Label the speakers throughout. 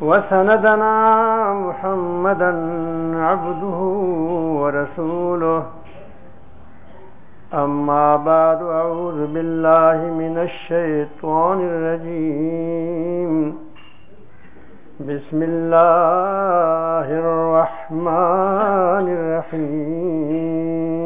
Speaker 1: وسندنا محمدا عبده ورسوله. أما بعد أعوذ بالله من الشيطان الرجيم. بسم الله الرحمن الرحيم.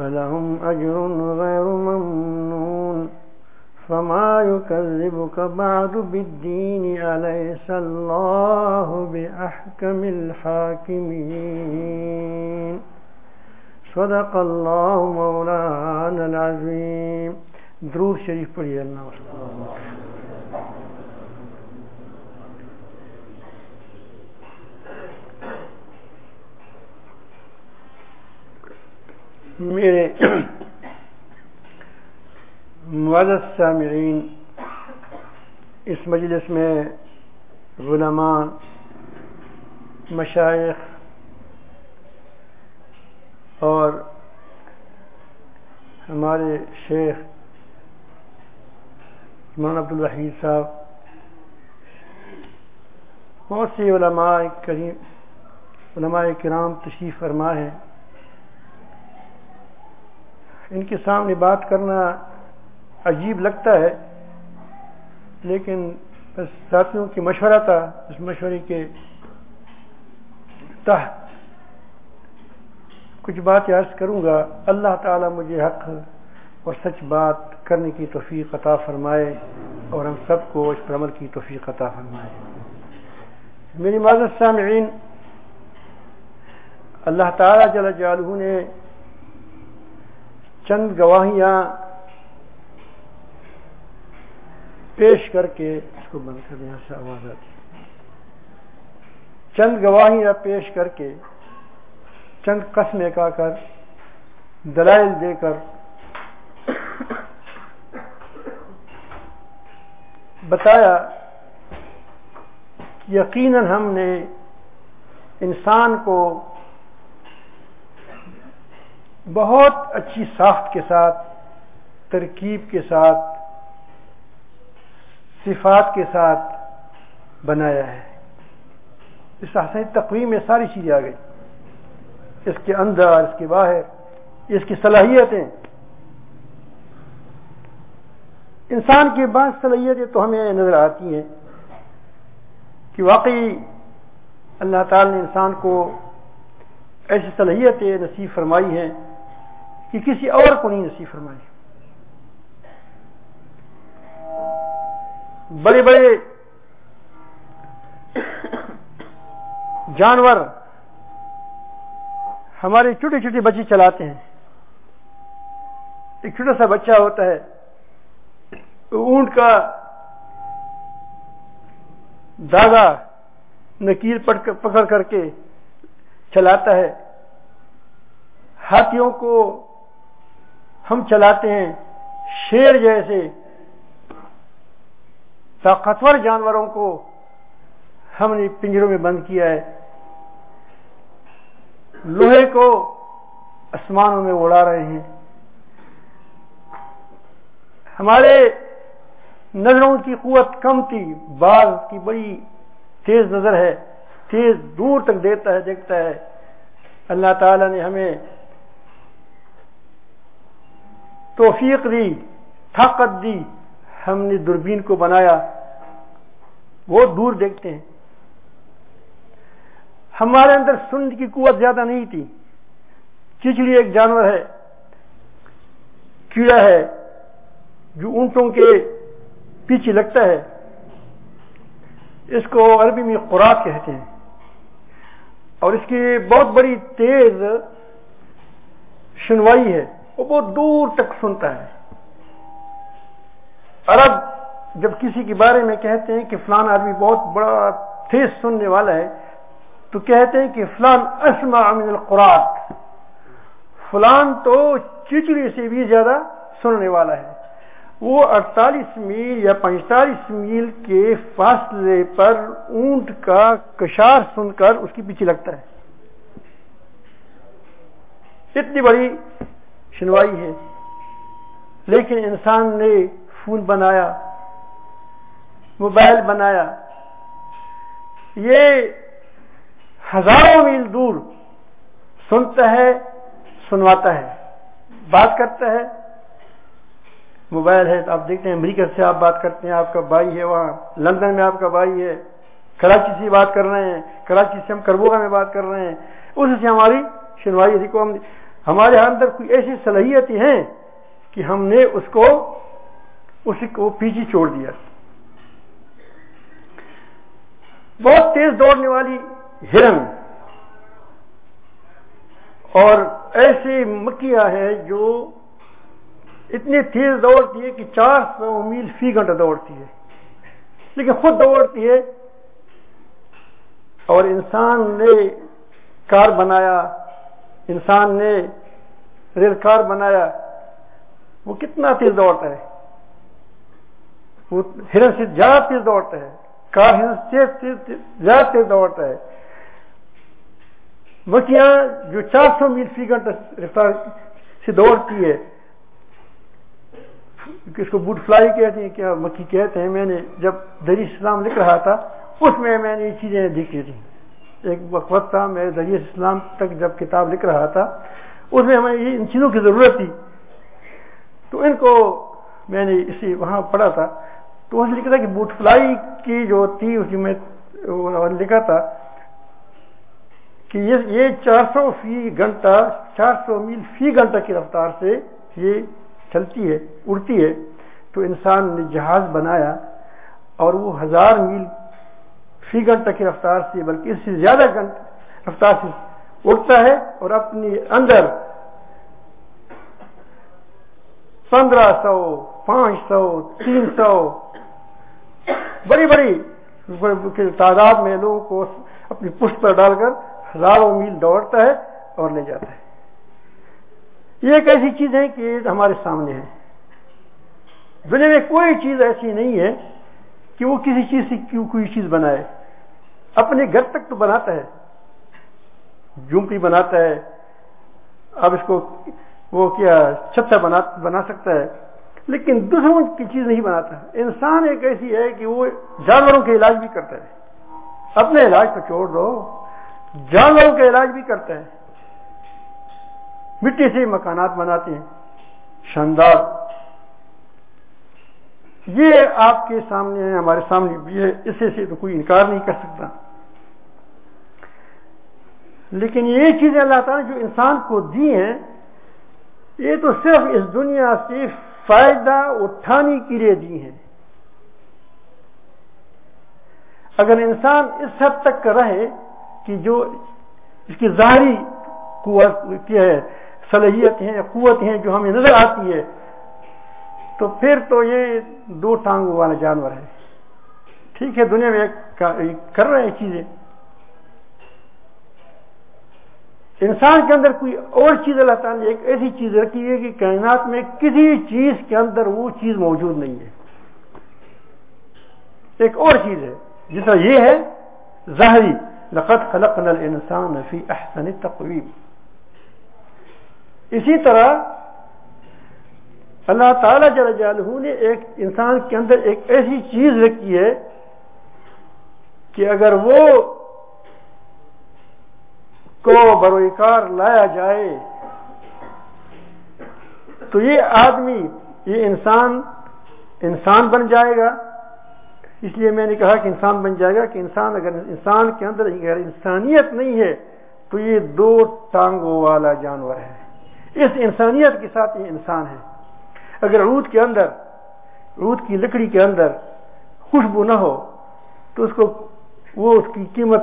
Speaker 1: فلهم أجر غير ممنون فما يكذبك بعد بالدين أليس الله بأحكم الحاكمين صدق الله مولانا العظيم. درود شریف پڑھی اللہ میرے معزز سامعین، اس مجلس میں علماء مشائق اور ہمارے شیخ مولانا عبدالرحید صاحب، بہت سی علماء کریم، علماء کرام تشریف فرما ہے۔ ان کے سامنے بات کرنا عجیب لگتا ہے، لیکن بس ساتھیوں کی مشورہ تھا، اس مشورے کے تحت کچھ بات عرض کروں گا۔ اللہ تعالی مجھے حق اور سچ بات کرنے کی توفیق عطا فرمائے اور ہم سب کو اس پر عمل کی توفیق عطا فرمائے۔ میری معذرت سامعین، اللہ تعالی جل جالہ نے چند گواہیاں پیش کر کے اس کو بند کر یہاں سے آواز آتی چند گواہیاں پیش کر کے، چند قسمیں کا کر، دلائل دے کر بتایا یقیناً ہم نے انسان کو بہت اچھی ساخت کے ساتھ، ترکیب کے ساتھ، صفات کے ساتھ بنایا ہے۔ اس حسین تقویم میں ساری چیزیں آ گئی۔ اس کے اندر، اس کے باہر، اس کی صلاحیتیں۔ انسان کی بعض صلاحیتیں تو ہمیں نظر آتی ہیں کہ واقعی اللہ تعالی نے انسان کو ایسی صلاحیتیں نصیب فرمائی ہیں کہ کسی اور کو نہیں نصیب فرمائی۔ بڑے بڑے جانور ہمارے چھوٹے چھوٹے بچے چلاتے ہیں۔ ایک چھوٹا سا بچہ ہوتا ہے، اونٹ کا دادا نکیل پکڑ کر کے چلاتا ہے۔ ہاتھیوں کو ہم چلاتے ہیں شیر جیسے طاقتور جانوروں کو ہم نے پنجروں میں بند کیا ہے۔ لوہے کو آسمانوں میں اڑا رہے ہیں۔ ہمارے نظروں کی قوت کم تھی بعض کی بڑی تیز نظر ہے، تیز دور تک دیتا ہے، دیکھتا ہے۔ اللہ تعالی نے ہمیں توفیق دی، طاقت دی، ہم نے دوربین کو بنایا۔ بہت دور دیکھتے ہیں۔ ہمارے اندر سن کی قوت زیادہ نہیں تھی۔ چچڑی ایک جانور ہے، کیڑا ہے، جو اونٹوں کے پیچھے لگتا ہے۔ اس کو عربی میں خوراک کہتے ہیں۔ اور اس کی بہت بڑی تیز سنوائی ہے۔ وہ بہت دور تک سنتا ہے۔ عرب جب کسی کے بارے میں کہتے ہیں کہ فلان آدمی بہت بڑا تیز سننے والا ہے، تو کہتے ہیں کہ فلان اسما من القراق فلان تو چچڑی سے بھی زیادہ سننے والا ہے۔ وہ اڑتالیس میل یا پینتالیس میل کے فاصلے پر اونٹ کا کشار سن کر اس کے پیچھے لگتا ہے۔ اتنی بڑی سنوائی ہے۔ لیکن انسان نے فون بنایا، موبائل بنایا۔ یہ ہزاروں میل دور سنتا ہے، سنواتا ہے، بات کرتا ہے۔ موبائل ہے تو آپ دیکھتے ہیں، امریکہ سے آپ بات کرتے ہیں، آپ کا بھائی ہے وہاں، لندن میں آپ کا بھائی ہے، کراچی سے بات کر رہے ہیں، کراچی سے ہم کربوگا میں بات کر رہے ہیں۔ اس سے ہماری سنوائی کو ہم ہمارے اندر کوئی ایسی صلاحیتیں ہیں کہ ہم نے اس کو اسی کو پیچھے چھوڑ دیا۔ بہت تیز دوڑنے والی ہرن اور ایسی مکیا ہے جو اتنی تیز دوڑتی ہے کہ چار سو میل فی گھنٹہ دوڑتی ہے لیکن خود دوڑتی ہے اور انسان نے کار بنایا۔ انسان نے ریل کار بنایا، وہ کتنا تیز دوڑتا ہے؟ وہ ہرن سے زیادہ تیز دوڑتا ہے، کار ہرن سے زیادہ تیز دوڑتا ہے۔ مکھیاں جو چار سو میل فی گھنٹہ رفتار سے دوڑتی ہے، اس کو بوٹ فلائی کہتے ہیں، کیا مکھی کہتے ہیں؟ میں نے جب دری اسلام لکھ رہا تھا، اس میں میں نے یہ چیزیں دیکھی تھی ایک وقت تھا، میں دری اسلام تک جب کتاب لکھ رہا تھا، اس میں ہمیں ان چیزوں کی ضرورت تھی۔ تو ان کو میں نے اسی وہاں پڑھا تھا۔ تو اس لکھا تھا کہ بوٹ فلائی کی جو تھی، اس میں لکھا تھا کہ یہ چار سو فی گھنٹہ، چار سو میل فی گھنٹہ کی رفتار سے یہ چلتی ہے، اڑتی ہے۔ تو انسان نے جہاز بنایا اور وہ ہزار میل فی گھنٹہ کی رفتار سے، بلکہ اس سے زیادہ رفتار سے اڑتا ہے اور اپنی اندر پندرہ سو، پانچ سو، تین سو بڑی بڑی تعداد میں لوگوں کو اپنی پشت پر ڈال کر ہزاروں میل دوڑتا ہے اور لے جاتا ہے۔ یہ ایک ایسی چیز ہے کہ ہمارے سامنے ہے۔ دنیا میں کوئی چیز ایسی نہیں ہے کہ وہ کسی چیز سے کیوں کوئی چیز بنائے۔ اپنے گھر تک تو بناتا ہے۔ جھونپڑی بناتا ہے۔ اب اس کو وہ کیا چھتا بنا بنا سکتا ہے۔ لیکن دوسروں کی چیز نہیں بناتا۔ انسان ایک ایسی ہے کہ وہ جانوروں کے علاج بھی کرتا ہے۔ اپنے علاج کو چھوڑ دو۔ جانوروں کا علاج بھی کرتا ہے۔ مٹی سے مکانات بناتے ہیں۔ شاندار۔ یہ آپ کے سامنے ہے، ہمارے سامنے بھی ہے اسے سے تو کوئی انکار نہیں کر سکتا۔ لیکن یہ چیزیں اللہ تعالیٰ جو انسان کو دی ہیں، یہ تو صرف اس دنیا سے فائدہ اٹھانے کے لیے دی ہیں۔ اگر انسان اس حد تک رہے کہ جو اس کی ظاہری قوت ہے، صلاحیت ہیں، قوت ہیں جو ہمیں نظر آتی ہے تو پھر تو یہ دو ٹانگوں والا جانور ہے۔ ٹھیک ہے، دنیا میں کر رہے ہیں چیزیں۔ انسان کے اندر کوئی اور چیز اللہ تعالیٰ نے ایک ایسی چیز رکھی ہے کہ کائنات میں کسی چیز کے اندر وہ چیز موجود نہیں ہے۔ ایک اور چیز ہے، جس طرح یہ ہے، ظاہری، لقد خلقنا الانسان فی احسن تقویم۔ اسی طرح اللہ تعالی جل جلالہ نے ایک انسان کے اندر ایک ایسی چیز رکھی ہے کہ اگر وہ کو بروکار لایا جائے تو یہ آدمی، یہ انسان انسان بن جائے گا۔ اس لیے میں نے کہا کہ انسان بن جائے گا کہ انسان اگر انسان کے اندر اگر انسانیت نہیں ہے تو یہ دو ٹانگوں والا جانور ہے۔ اس انسانیت کے ساتھ یہ انسان ہے۔ اگر عود کے اندر، عود کی لکڑی کے اندر خوشبو نہ ہو، تو اس کو وہ اس کی قیمت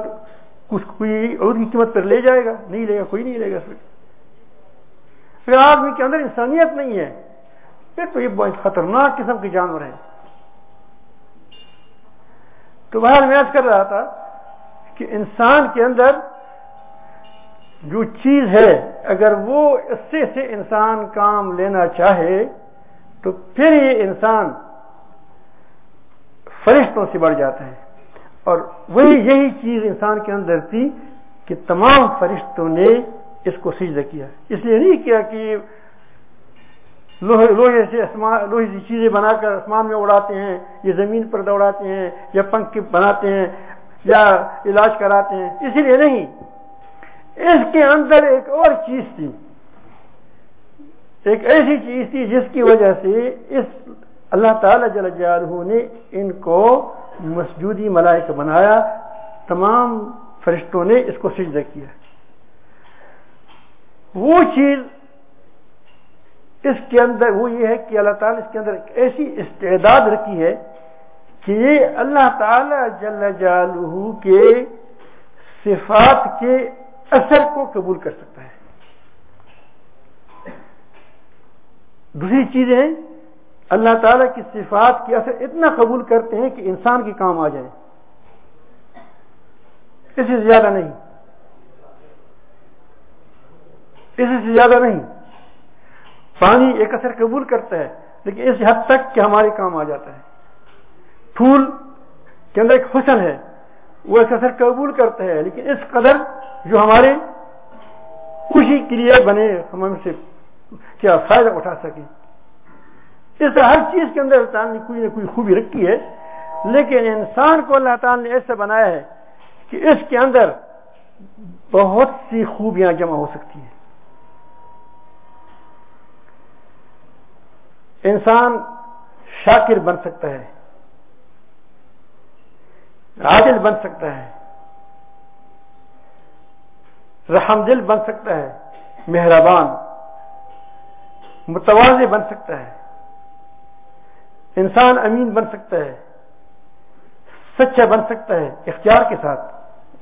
Speaker 1: کوئی عود کی قیمت پر لے جائے گا، نہیں لے گا، کوئی نہیں لے گا اگر آدمی کے اندر انسانیت نہیں ہے، پھر تو یہ بہت خطرناک قسم کے جانور ہیں۔ تو بہر میں کر رہا تھا کہ انسان کے اندر جو چیز ہے، اگر وہ اس سے انسان کام لینا چاہے تو پھر یہ انسان فرشتوں سے بڑھ جاتا ہے۔ اور وہی یہی چیز انسان کے اندر تھی کہ تمام فرشتوں نے اس کو سجدہ کیا۔ اس لیے نہیں کیا کہ لوہے سے لوہے سے چیزیں بنا کر آسمان میں اڑاتے ہیں، یا زمین پر دوڑاتے ہیں، یا پنکھ بناتے ہیں، یا علاج کراتے ہیں۔ اسی لیے نہیں۔ اس کے اندر ایک اور چیز تھی۔ ایک ایسی چیز تھی جس کی وجہ سے اس اللہ تعالی جل جلالہ نے ان کو مسجودی ملائک بنایا، تمام فرشتوں نے اس کو سجدہ کیا۔ وہ چیز اس کے اندر، وہ یہ ہے کہ اللہ تعالیٰ اس کے اندر ایک ایسی استعداد رکھی ہے کہ یہ اللہ تعالی جل جالہ کے صفات کے اثر کو قبول کر سکتا دوسری چیزیں اللہ تعالیٰ کی صفات کے اثر اتنا قبول کرتے ہیں کہ انسان کے کام آ جائے۔ اس سے زیادہ نہیں۔ اس سے زیادہ نہیں۔ پانی ایک اثر قبول کرتا ہے، لیکن اس حد تک کہ ہمارے کام آ جاتا ہے۔ پھول کے اندر ایک حسن ہے، وہ ایک اثر قبول کرتا ہے، لیکن اس قدر جو ہمارے خوشی کے لیے بنے ہم سے کیا فائدہ اٹھا سکے۔ اس طرح ہر چیز کے اندر تعالیٰ نے کوئی نہ کوئی خوبی رکھی ہے، لیکن انسان کو اللہ تعالیٰ نے ایسا بنایا ہے کہ اس کے اندر بہت سی خوبیاں جمع ہو سکتی ہیں۔ انسان شاکر بن سکتا ہے، عادل بن سکتا ہے، رحم دل بن سکتا ہے، مہربان۔ متوازے بن سکتا ہے۔ انسان امین بن سکتا ہے۔ سچا بن سکتا ہے اختیار کے ساتھ۔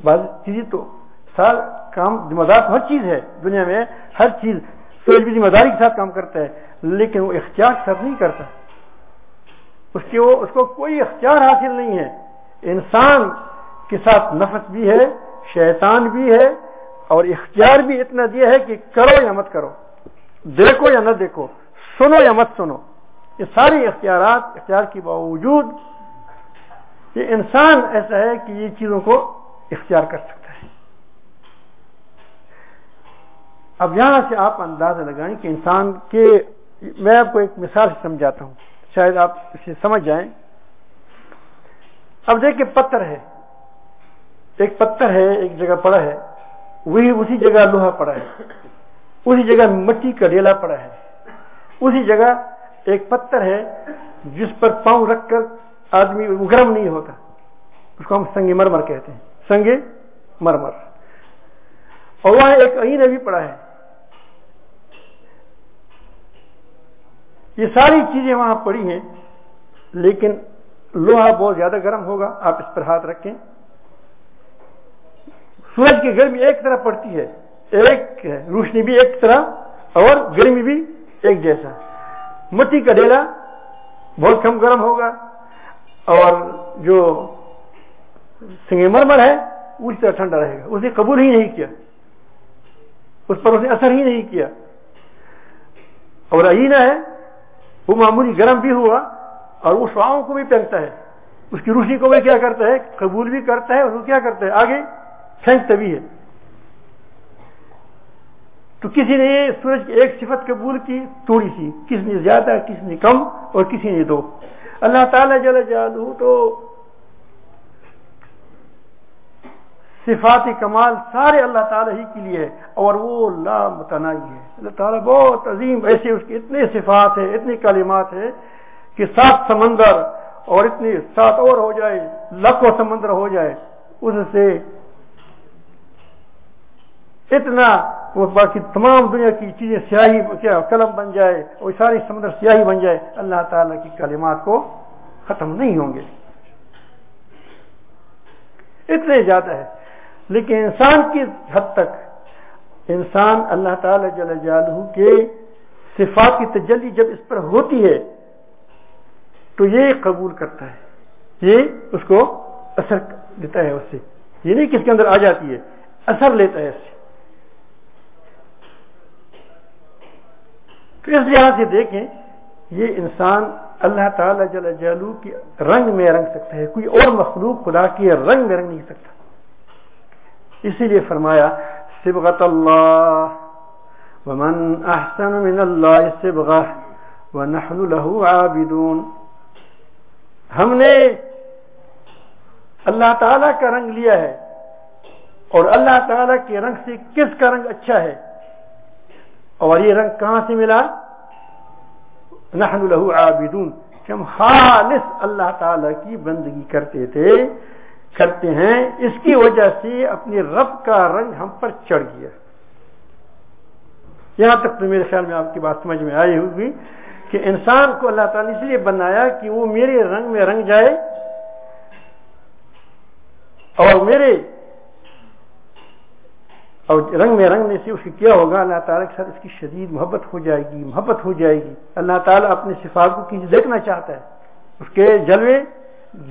Speaker 1: بعض چیزیں تو سال کام ذمہ دار ہر چیز ہے۔ دنیا میں ہر چیز سوچ بھی ذمہ داری کے ساتھ کام کرتا ہے، لیکن وہ اختیار کے ساتھ نہیں کرتا۔ اس کے وہ، اس کو کوئی اختیار حاصل نہیں ہے۔ انسان کے ساتھ نفس بھی ہے، شیطان بھی ہے اور اختیار بھی اتنا دیا ہے کہ کرو یا مت کرو۔ دیکھو یا نہ دیکھو، سنو یا مت سنو، یہ ساری اختیارات، اختیار کے باوجود یہ انسان ایسا ہے کہ یہ چیزوں کو اختیار کر سکتا ہے۔ اب یہاں سے آپ اندازہ لگائیں کہ انسان کے، میں آپ کو ایک مثال سے سمجھاتا ہوں، شاید آپ اسے سمجھ جائیں۔ اب دیکھیں پتھر ہے، ایک پتھر ہے، ایک جگہ پڑا ہے، وہی اسی جگہ لوہا پڑا ہے۔ اسی جگہ مٹی کا ڈیلا پڑا ہے۔ اسی جگہ ایک پتھر ہے جس پر پاؤں رکھ کر آدمی گرم نہیں ہوتا۔ اس کو ہم سنگ مرمر کہتے ہیں۔ سنگ مرمر۔ اور وہاں ایک این ابھی پڑا ہے۔ یہ ساری چیزیں وہاں پڑی ہیں، لیکن لوہا بہت زیادہ گرم ہوگا۔ آپ اس پر ہاتھ رکھیں۔ سورج کی گرمی ایک طرح پڑتی ہے۔ ایک روشنی بھی ایک طرح اور گرمی بھی ایک جیسا۔ مٹی کا ڈیلا بہت کم گرم ہوگا اور جو سنگ مرمر ہے اس طرح ٹھنڈا رہے گا۔ اسے قبول ہی نہیں کیا۔ اس پر اسے اثر ہی نہیں کیا۔ اور آئینہ ہے، وہ معمولی گرم بھی ہوا اور وہ کو بھی پھینکتا ہے۔ اس کی روشنی کو بھی کیا کرتا ہے؟ قبول بھی کرتا ہے اس کو کیا کرتا ہے؟ آگے پھینکتا بھی ہے۔ تو کسی نے سورج کی ایک صفت قبول کی، تھوڑی سی کسی نے زیادہ کسی نے کم اور کسی نے دو۔ اللہ تعالی جل جالو تو صفات کمال سارے اللہ تعالیٰ ہی کے لیے اور وہ اللہ متنائی ہے۔ اللہ تعالیٰ بہت عظیم، ایسے اس کے اتنے صفات ہیں اتنی کلمات ہیں کہ سات سمندر اور اتنی سات اور ہو جائے، لاکھوں سمندر ہو جائے، اس سے اتنا وہ باقی تمام دنیا کی چیزیں سیاہی کیا قلم بن جائے اور ساری سمندر سیاہی بن جائے، اللہ تعالیٰ کی کلمات کو ختم نہیں ہوں گے۔ اتنے زیادہ ہے۔ لیکن انسان کی حد تک انسان اللہ تعالی جل جالہ کے صفات کی تجلی جب اس پر ہوتی ہے، تو یہ قبول کرتا ہے۔ یہ اس کو اثر دیتا ہے، اس سے۔ یہ نہیں کس کے اندر آ جاتی ہے، اثر لیتا ہے اس سے۔ تو اس لحاظ سے دیکھیں، یہ انسان اللہ تعالی جل جالو کی رنگ میں رنگ سکتا ہے، کوئی اور مخلوق خدا کے رنگ میں رنگ نہیں سکتا۔ اسی لیے فرمایا، سبغت اللہ، ومن احسن من اللہ سبغہ، ونحن له عابدون۔ ہم نے اللہ تعالی کا رنگ لیا ہے، اور اللہ تعالی کے رنگ سے کس کا رنگ اچھا ہے؟ اور یہ رنگ کہاں سے ملا؟ نحن له عابدون۔ کہ ہم خالص اللہ تعالی کی بندگی کرتے تھے، کرتے ہیں، اس کی وجہ سے اپنے رب کا رنگ ہم پر چڑھ گیا۔ یہاں تک تو میرے خیال میں آپ کی بات سمجھ میں آئی ہوگی کہ انسان کو اللہ تعالیٰ نے اس لیے بنایا کہ وہ میرے رنگ میں رنگ جائے اور میرے اور رنگ میں رنگنے سے اس کی کیا ہوگا؟ اللہ تعالیٰ کے ساتھ اس کی شدید محبت ہو جائے گی، محبت ہو جائے گی۔ اللہ تعالیٰ اپنے صفات کو دیکھنا چاہتا ہے، اس کے جلوے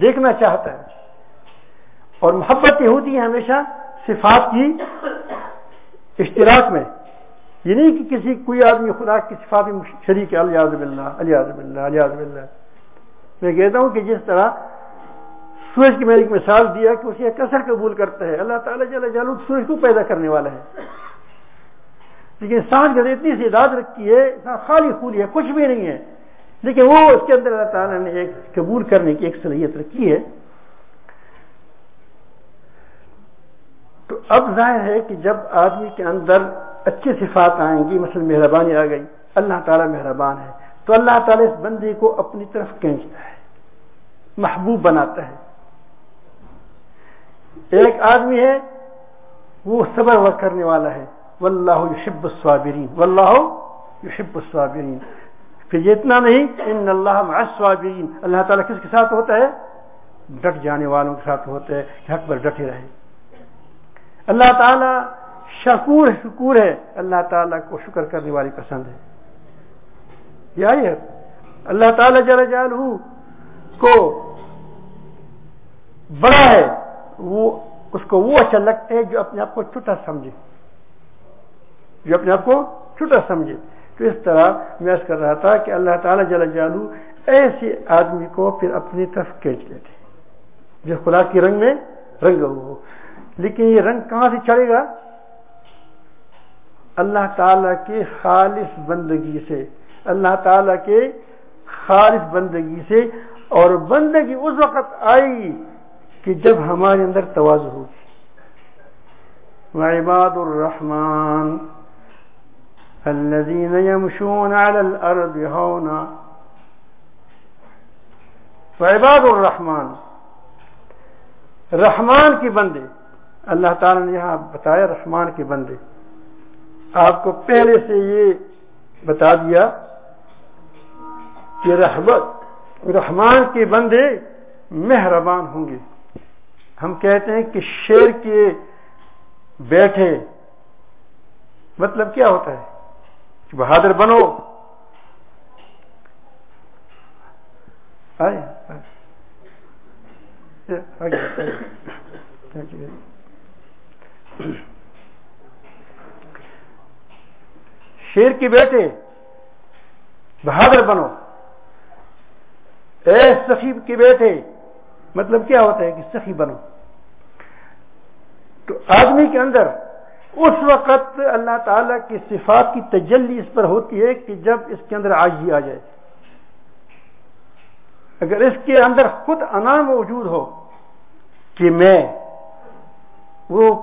Speaker 1: دیکھنا چاہتا ہے۔ اور محبت یہ ہوتی ہے ہمیشہ صفات کی اشتراک میں۔ یہ نہیں کہ کسی، کوئی آدمی خدا کی صفات میں شریک ہے الیاز اللہ الیاز اللہ الیاز اللہ میں کہتا ہوں کہ جس طرح سورج کی میں نے ایک مثال دیا کہ اسے کثر قبول کرتا ہے اللہ تعالیٰ جل جالو سورج کو پیدا کرنے والا ہے۔ لیکن سانس کے اتنی سی داد رکھی ہے خالی خولی ہے، کچھ بھی نہیں ہے۔ لیکن وہ اس کے اندر اللہ تعالیٰ نے ایک قبول کرنے کی ایک صلاحیت رکھی ہے۔ تو اب ظاہر ہے کہ جب آدمی کے اندر اچھی صفات آئیں گی، مثلا مہربانی آ گئی، اللہ تعالیٰ مہربان ہے۔ تو اللہ تعالیٰ اس بندے کو اپنی طرف کھینچتا ہے، محبوب بناتا ہے۔ ایک آدمی ہے، وہ صبر ور کرنے والا ہے۔ واللہ یحب الصابرین، واللہ یحب الصابرین۔ پھر یہ اتنا نہیں، ان اللہ مع الصابرین۔ اللہ تعالیٰ کس کے ساتھ ہوتا ہے؟ ڈٹ جانے والوں کے ساتھ ہوتا ہے حق پر ڈٹے رہے اللہ تعالی شکور شکور ہے۔ اللہ تعالیٰ کو شکر کرنے والی پسند ہے۔ یہ ہے اللہ تعالی جل جال کو اس کو وہ اچھا لگتا ہے جو اپنے آپ کو چھوٹا سمجھے۔ جو اپنے آپ کو چھوٹا سمجھے۔ تو اس طرح میں کر رہا تھا کہ اللہ تعالیٰ جل جالو ایسے آدمی کو پھر اپنی طرف کھینچ لیتے جو خدا کی رنگ میں رنگ ہو۔ لیکن یہ رنگ کہاں سے چڑھے گا؟ اللہ تعالی کے خالص بندگی سے۔ اللہ تعالی کے خالص بندگی سے۔ اور بندگی اس وقت آئی کہ جب ہمارے اندر توازو ہوگی وعباد الرحمن الذين يمشون على الارض هونا وعباد الرحمن، رحمان کی بندے۔ اللہ تعالیٰ نے یہاں بتایا رحمان کے بندے۔ آپ کو پہلے سے یہ بتا دیا کہ رحمت، رحمان کے بندے مہربان ہوں گے۔ ہم کہتے ہیں کہ شیر کے بیٹھے مطلب کیا ہوتا ہے؟ کہ بہادر بنو۔ آئے شیر کی بیٹے بہادر بنو۔ اے سخی کے بیٹے مطلب کیا ہوتا ہے کہ سخی بنو۔ تو آدمی کے اندر اس وقت اللہ تعالی کی صفات کی تجلی اس پر ہوتی ہے کہ جب اس کے اندر آجی آ جائے۔ اگر اس کے اندر خود انا موجود ہو کہ میں وہ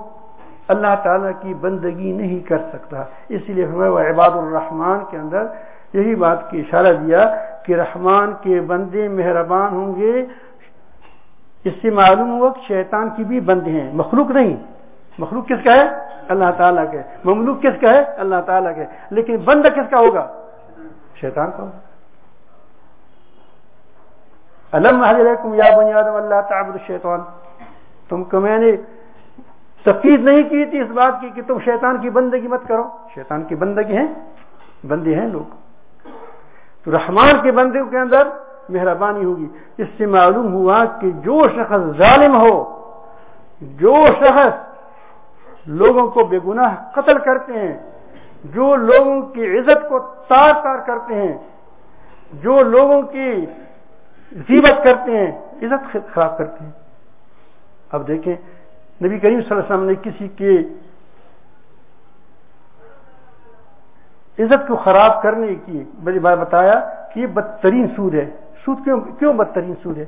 Speaker 1: اللہ تعالی کی بندگی نہیں کر سکتا، اس لیے وہ عباد الرحمان کے اندر یہی بات کی اشارہ دیا کہ رحمان کے بندے مہربان ہوں گے اس سے معلوم ہوا کہ شیطان کی بھی بندے ہیں۔ مخلوق نہیں۔ مخلوق کس کا ہے؟ اللہ تعالیٰ کے۔ مملوک کس کا ہے؟ اللہ تعالیٰ کے۔ لیکن بند کس کا ہوگا؟ شیطان کا ہوگا۔ علم یا بنیاد اللہ تعبد الشیطان۔ تم کو میں نے تفید نہیں کی تھی اس بات کی کہ تم شیطان کی بندگی مت کرو۔ شیطان کی بندگی ہیں۔ بندے ہیں لوگ۔ تو رحمان کے بندے کے اندر مہربانی ہوگی۔ اس سے معلوم ہوا کہ جو شخص ظالم ہو، جو شخص لوگوں کو بے گناہ قتل کرتے ہیں، جو لوگوں کی عزت کو تار تار کرتے ہیں، جو لوگوں کی زیبت کرتے ہیں، عزت خراب کرتے ہیں۔ اب دیکھیں، نبی کریم صلی اللہ علیہ وسلم نے کسی کے عزت کو خراب کرنے کی بڑی بات بتایا۔ کہ یہ بدترین سود ہے۔ سود کیوں کیوں بدترین سود ہے؟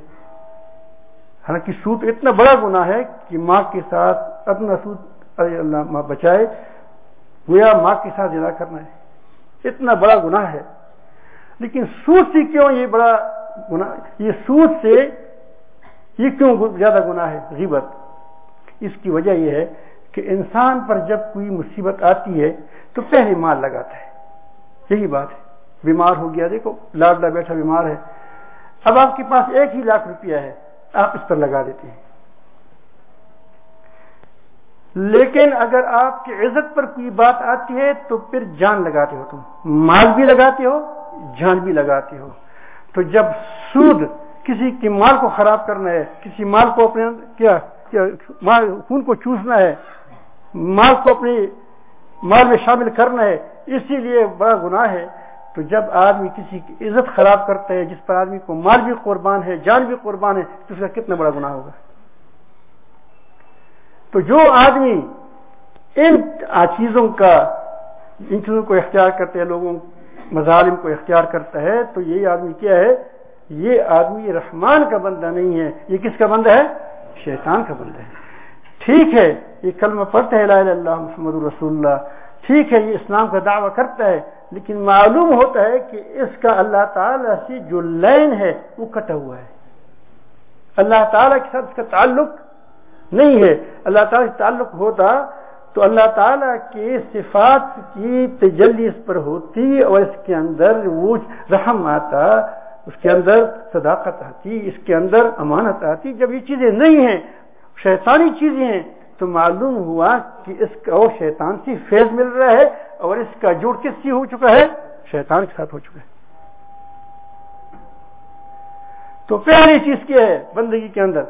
Speaker 1: حالانکہ سود اتنا بڑا گنا ہے کہ ماں کے ساتھ اپنا سود اللہ ماں بچائے، گویا ماں کے ساتھ ادا کرنا ہے۔ اتنا بڑا گنا ہے۔ لیکن سود سے کیوں یہ بڑا گنا یہ سود سے یہ کیوں زیادہ گنا ہے؟ غیبت۔ اس کی وجہ یہ ہے کہ انسان پر جب کوئی مصیبت آتی ہے تو پہلے مال لگاتا ہے۔ یہی بات ہے۔ بیمار ہو گیا۔ دیکھو لاڈلا بیٹھا بیمار ہے۔ اب آپ کے پاس ایک ہی لاکھ روپیہ ہے، آپ اس پر لگا دیتے ہیں۔ لیکن اگر آپ کی عزت پر کوئی بات آتی ہے، تو پھر جان لگاتے ہو تم۔ مال بھی لگاتے ہو، جان بھی لگاتے ہو۔ تو جب سود کسی کے مال کو خراب کرنا ہے، کسی مال کو اپنے کیا خون کو چوسنا ہے، مال کو اپنی مال میں شامل کرنا ہے، اسی لیے بڑا گناہ ہے۔ تو جب آدمی کسی کی عزت خراب کرتا ہے، جس پر آدمی کو مال بھی قربان ہے، جان بھی قربان ہے، تو اس کا کتنا بڑا گناہ ہوگا؟ تو جو آدمی ان چیزوں کا، ان چیزوں کو اختیار کرتے ہیں لوگوں، مظالم کو اختیار کرتا ہے، تو یہ آدمی کیا ہے؟ یہ آدمی رحمان کا بندہ نہیں ہے۔ یہ کس کا بندہ ہے؟ شیطان کا بندہ ہے۔ ٹھیک ہے، یہ کلمہ پڑھتا ہے اللہ محمد رسول اللہ۔ ٹھیک ہے، یہ اسلام کا دعویٰ کرتا ہے لیکن معلوم ہوتا ہے کہ اس کا اللہ تعالی سے جو لائن ہے وہ کٹا ہوا ہے۔ اللہ تعالیٰ کے ساتھ اس کا تعلق نہیں ہے۔ اللہ تعالیٰ سے تعلق ہوتا تو اللہ تعالیٰ کی صفات کی تجلی اس پر ہوتی اور اس کے اندر وہ رحم آتا، اس کے اندر صداقت آتی، اس کے اندر امانت آتی۔ جب یہ چیزیں نہیں ہیں، شیطانی چیزیں ہیں تو معلوم ہوا کہ اس کا وہ شیطان سے فیض مل رہا ہے اور اس کا جوڑ کس سے ہو چکا ہے؟ شیطان کے ساتھ ہو چکا ہے۔ تو پہلی چیز کیا ہے بندگی کے اندر؟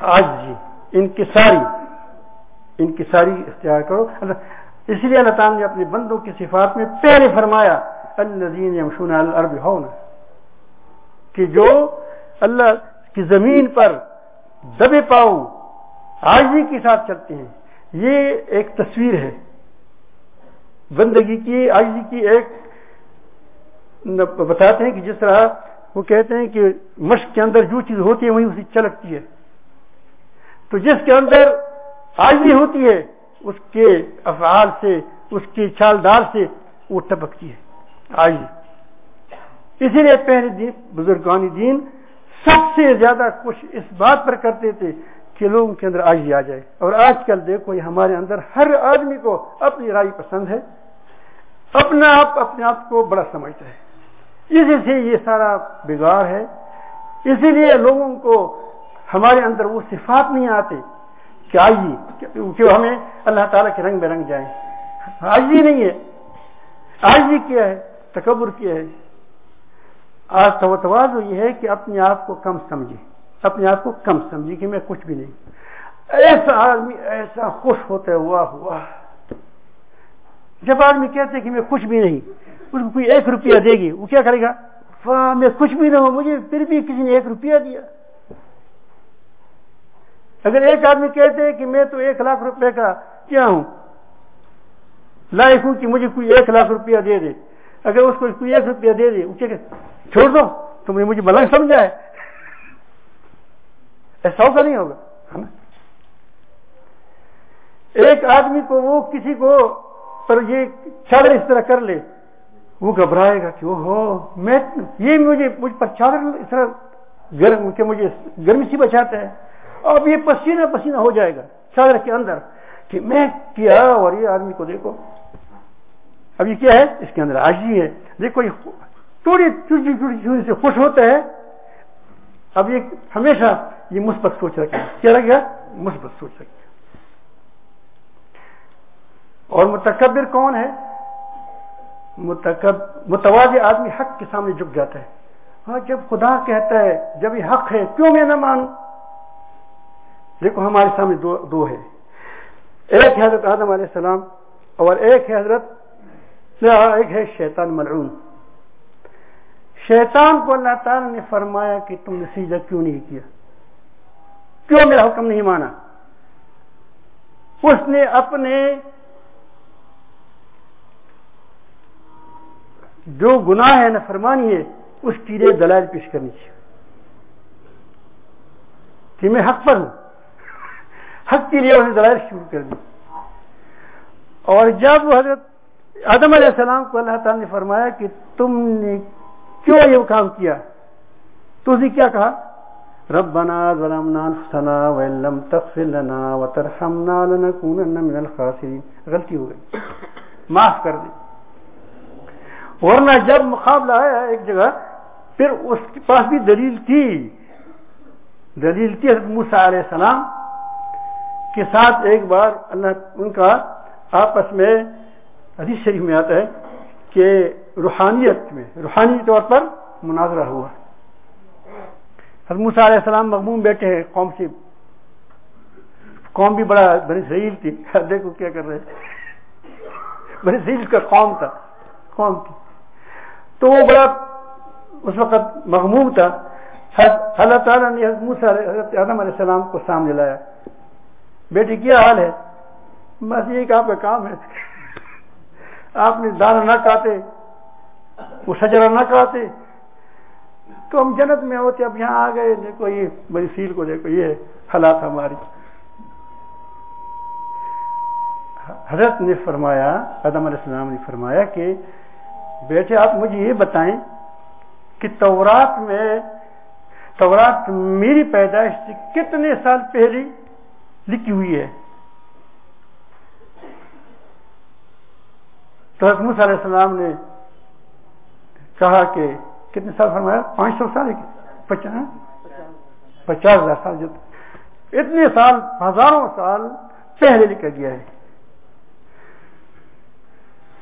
Speaker 1: آج جی ان کی ساری، ان کی ساری اختیار کرو۔ اس لیے اللہ تعالیٰ نے اپنے بندوں کی صفات میں پہلے فرمایا، الذین یمشون الارض ہونا کہ جو اللہ کی زمین پر دبے پاؤ آجی کے ساتھ چلتے ہیں۔ یہ ایک تصویر ہے۔ بندگی کی آجی کی ایک بتاتے ہیں کہ جس طرح وہ کہتے ہیں کہ مشق کے اندر جو چیز ہوتی ہے وہی اسی چلکتی ہے۔ تو جس کے اندر آجی ہوتی ہے، اس کے افعال سے، اس کی چالدار سے وہ ٹپکتی ہے۔ آئیے اسی لیے پہلے دن بزرگانی دین سب سے زیادہ کچھ اس بات پر کرتے تھے کہ لوگوں کے اندر آئی آ جائے۔ اور آج کل دیکھو، یہ ہمارے اندر ہر آدمی کو اپنی رائے پسند ہے۔ اپنا آپ اپنے آپ کو بڑا سمجھتا ہے۔ اسی سے یہ سارا بگاڑ ہے۔ اسی لیے لوگوں کو ہمارے اندر وہ صفات نہیں آتے کہ آئیے، کہ ہمیں اللہ تعالیٰ کے رنگ میں رنگ جائیں۔ آج ہی نہیں ہے۔ آج بھی کیا ہے؟ تکبر کیا ہے؟ آج توتواز یہ ہے کہ اپنے آپ کو کم سمجھے اپنے آپ کو کم سمجھے کہ میں کچھ بھی نہیں۔ ایسا آدمی ایسا خوش ہوتا ہے ہوا ہوا جب آدمی کہتے کہ میں کچھ بھی نہیں، اس کو کوئی ایک روپیہ دے گی، وہ کیا کرے گا؟ میں کچھ بھی نہ ہوں، مجھے پھر بھی کسی نے ایک روپیہ دیا۔ اگر ایک آدمی کہتے کہ میں تو ایک لاکھ روپے کا کیا ہوں؟ لائق ہوں کہ مجھے کوئی ایک لاکھ روپیہ دے دے۔ اگر اس کو کوئی ایک روپیہ دے دے اسے چھوڑ دو تو مجھے ملنگ سمجھا ہے۔ ایسا ہوگا نہیں ہوگا۔ ایک آدمی کو وہ کسی کو پر یہ چادر اس طرح کر لے، وہ گھبرائے گا کہ وہ ہو میں یہ مجھے، مجھ پر چادر اس طرح گرم، کہ مجھے گرمی سے بچاتا ہے۔ اب یہ پسینہ پسینہ ہو جائے گا چادر کے اندر کہ میں کیا اور یہ آدمی کو دیکھو۔ اب یہ کیا ہے؟ اس کے اندر آجی ہے۔ دیکھو، یہ تھوڑی چھوٹی چھوٹی چھوٹی سے خوش ہوتا ہے۔ اب یہ ہمیشہ یہ مثبت سوچ رکھے کیا رکھ گیا مثبت سوچ رکھے اور متکبر کون ہے؟ متکب، متوازی آدمی حق کے سامنے جھک جاتا ہے۔ ہاں جب خدا کہتا ہے، جب یہ حق ہے، کیوں میں نہ مانوں؟ دیکھو، ہمارے سامنے دو دو ہے۔ ایک ہے حضرت آدم علیہ السلام اور ایک ہے حضرت ایک ہے شیطان ملعون۔ شیطان کو اللہ تعالی نے فرمایا کہ تم نے سیدھا کیوں نہیں کیا؟ کیوں میرا حکم نہیں مانا؟ اس نے اپنے جو گناہ ہے نہ فرمانی ہے اس کی لیے دلائل پیش کرنی چاہیے۔ کہ میں حق پر ہوں۔ حق کے لیے انہیں دلائل شروع کر دی۔ اور جب حضرت آدم علیہ السلام کو اللہ تعالی نے فرمایا کہ تم نے کیوں یہ کام کیا؟ تو اس نے کیا کہا؟ ربنا ظلمنا انفسنا وان لم تغفر لنا وترحمنا لنكونن من الخاسرين. غلطی ہو گئی۔ معاف کر دی ورنہ جب مقابلہ آیا ایک جگہ، پھر اس کے پاس بھی دلیل تھی۔ دلیل تھی حضرت موسیٰ علیہ السلام کے ساتھ ایک بار اللہ ان کا آپس میں حدیث شریف میں آتا ہے کہ روحانیت میں، روحانی طور پر مناظرہ ہوا۔ حضرت علیہ السلام مغموم بیٹھے ہیں، قوم سے قوم بھی بڑا بنی سہیل تھی۔ دیکھو کیا کر رہے بنی سہیل کا قوم تھا، قوم تھی تو وہ بڑا اس وقت مغموم تھا۔ اللہ تعالیٰ نے حضرت آدم علیہ السلام کو سامنے لایا۔ بیٹی، کیا حال ہے؟ بس یہ کہ آپ کا کام ہے۔ آپ نے دانا نہ کاٹے، وہ سجرا نہ کاٹے۔ تو ہم جنت میں ہوتے اب یہاں آ گئے دیکھو یہ بڑی سیل کو دیکھو، یہ حالات ہماری۔ حضرت نے فرمایا، آدم علیہ السلام نے فرمایا کہ، بیٹے، آپ مجھے یہ بتائیں کہ تورات میں، تورات میری پیدائش سے کتنے سال پہلے لکھی ہوئی ہے؟ تو حضرت علیہ السلام نے کہا کہ کتنے سال فرمایا؟ پانچ سو سال پچاس ہزار سال جو اتنے سال، ہزاروں سال پہلے لکھا گیا ہے۔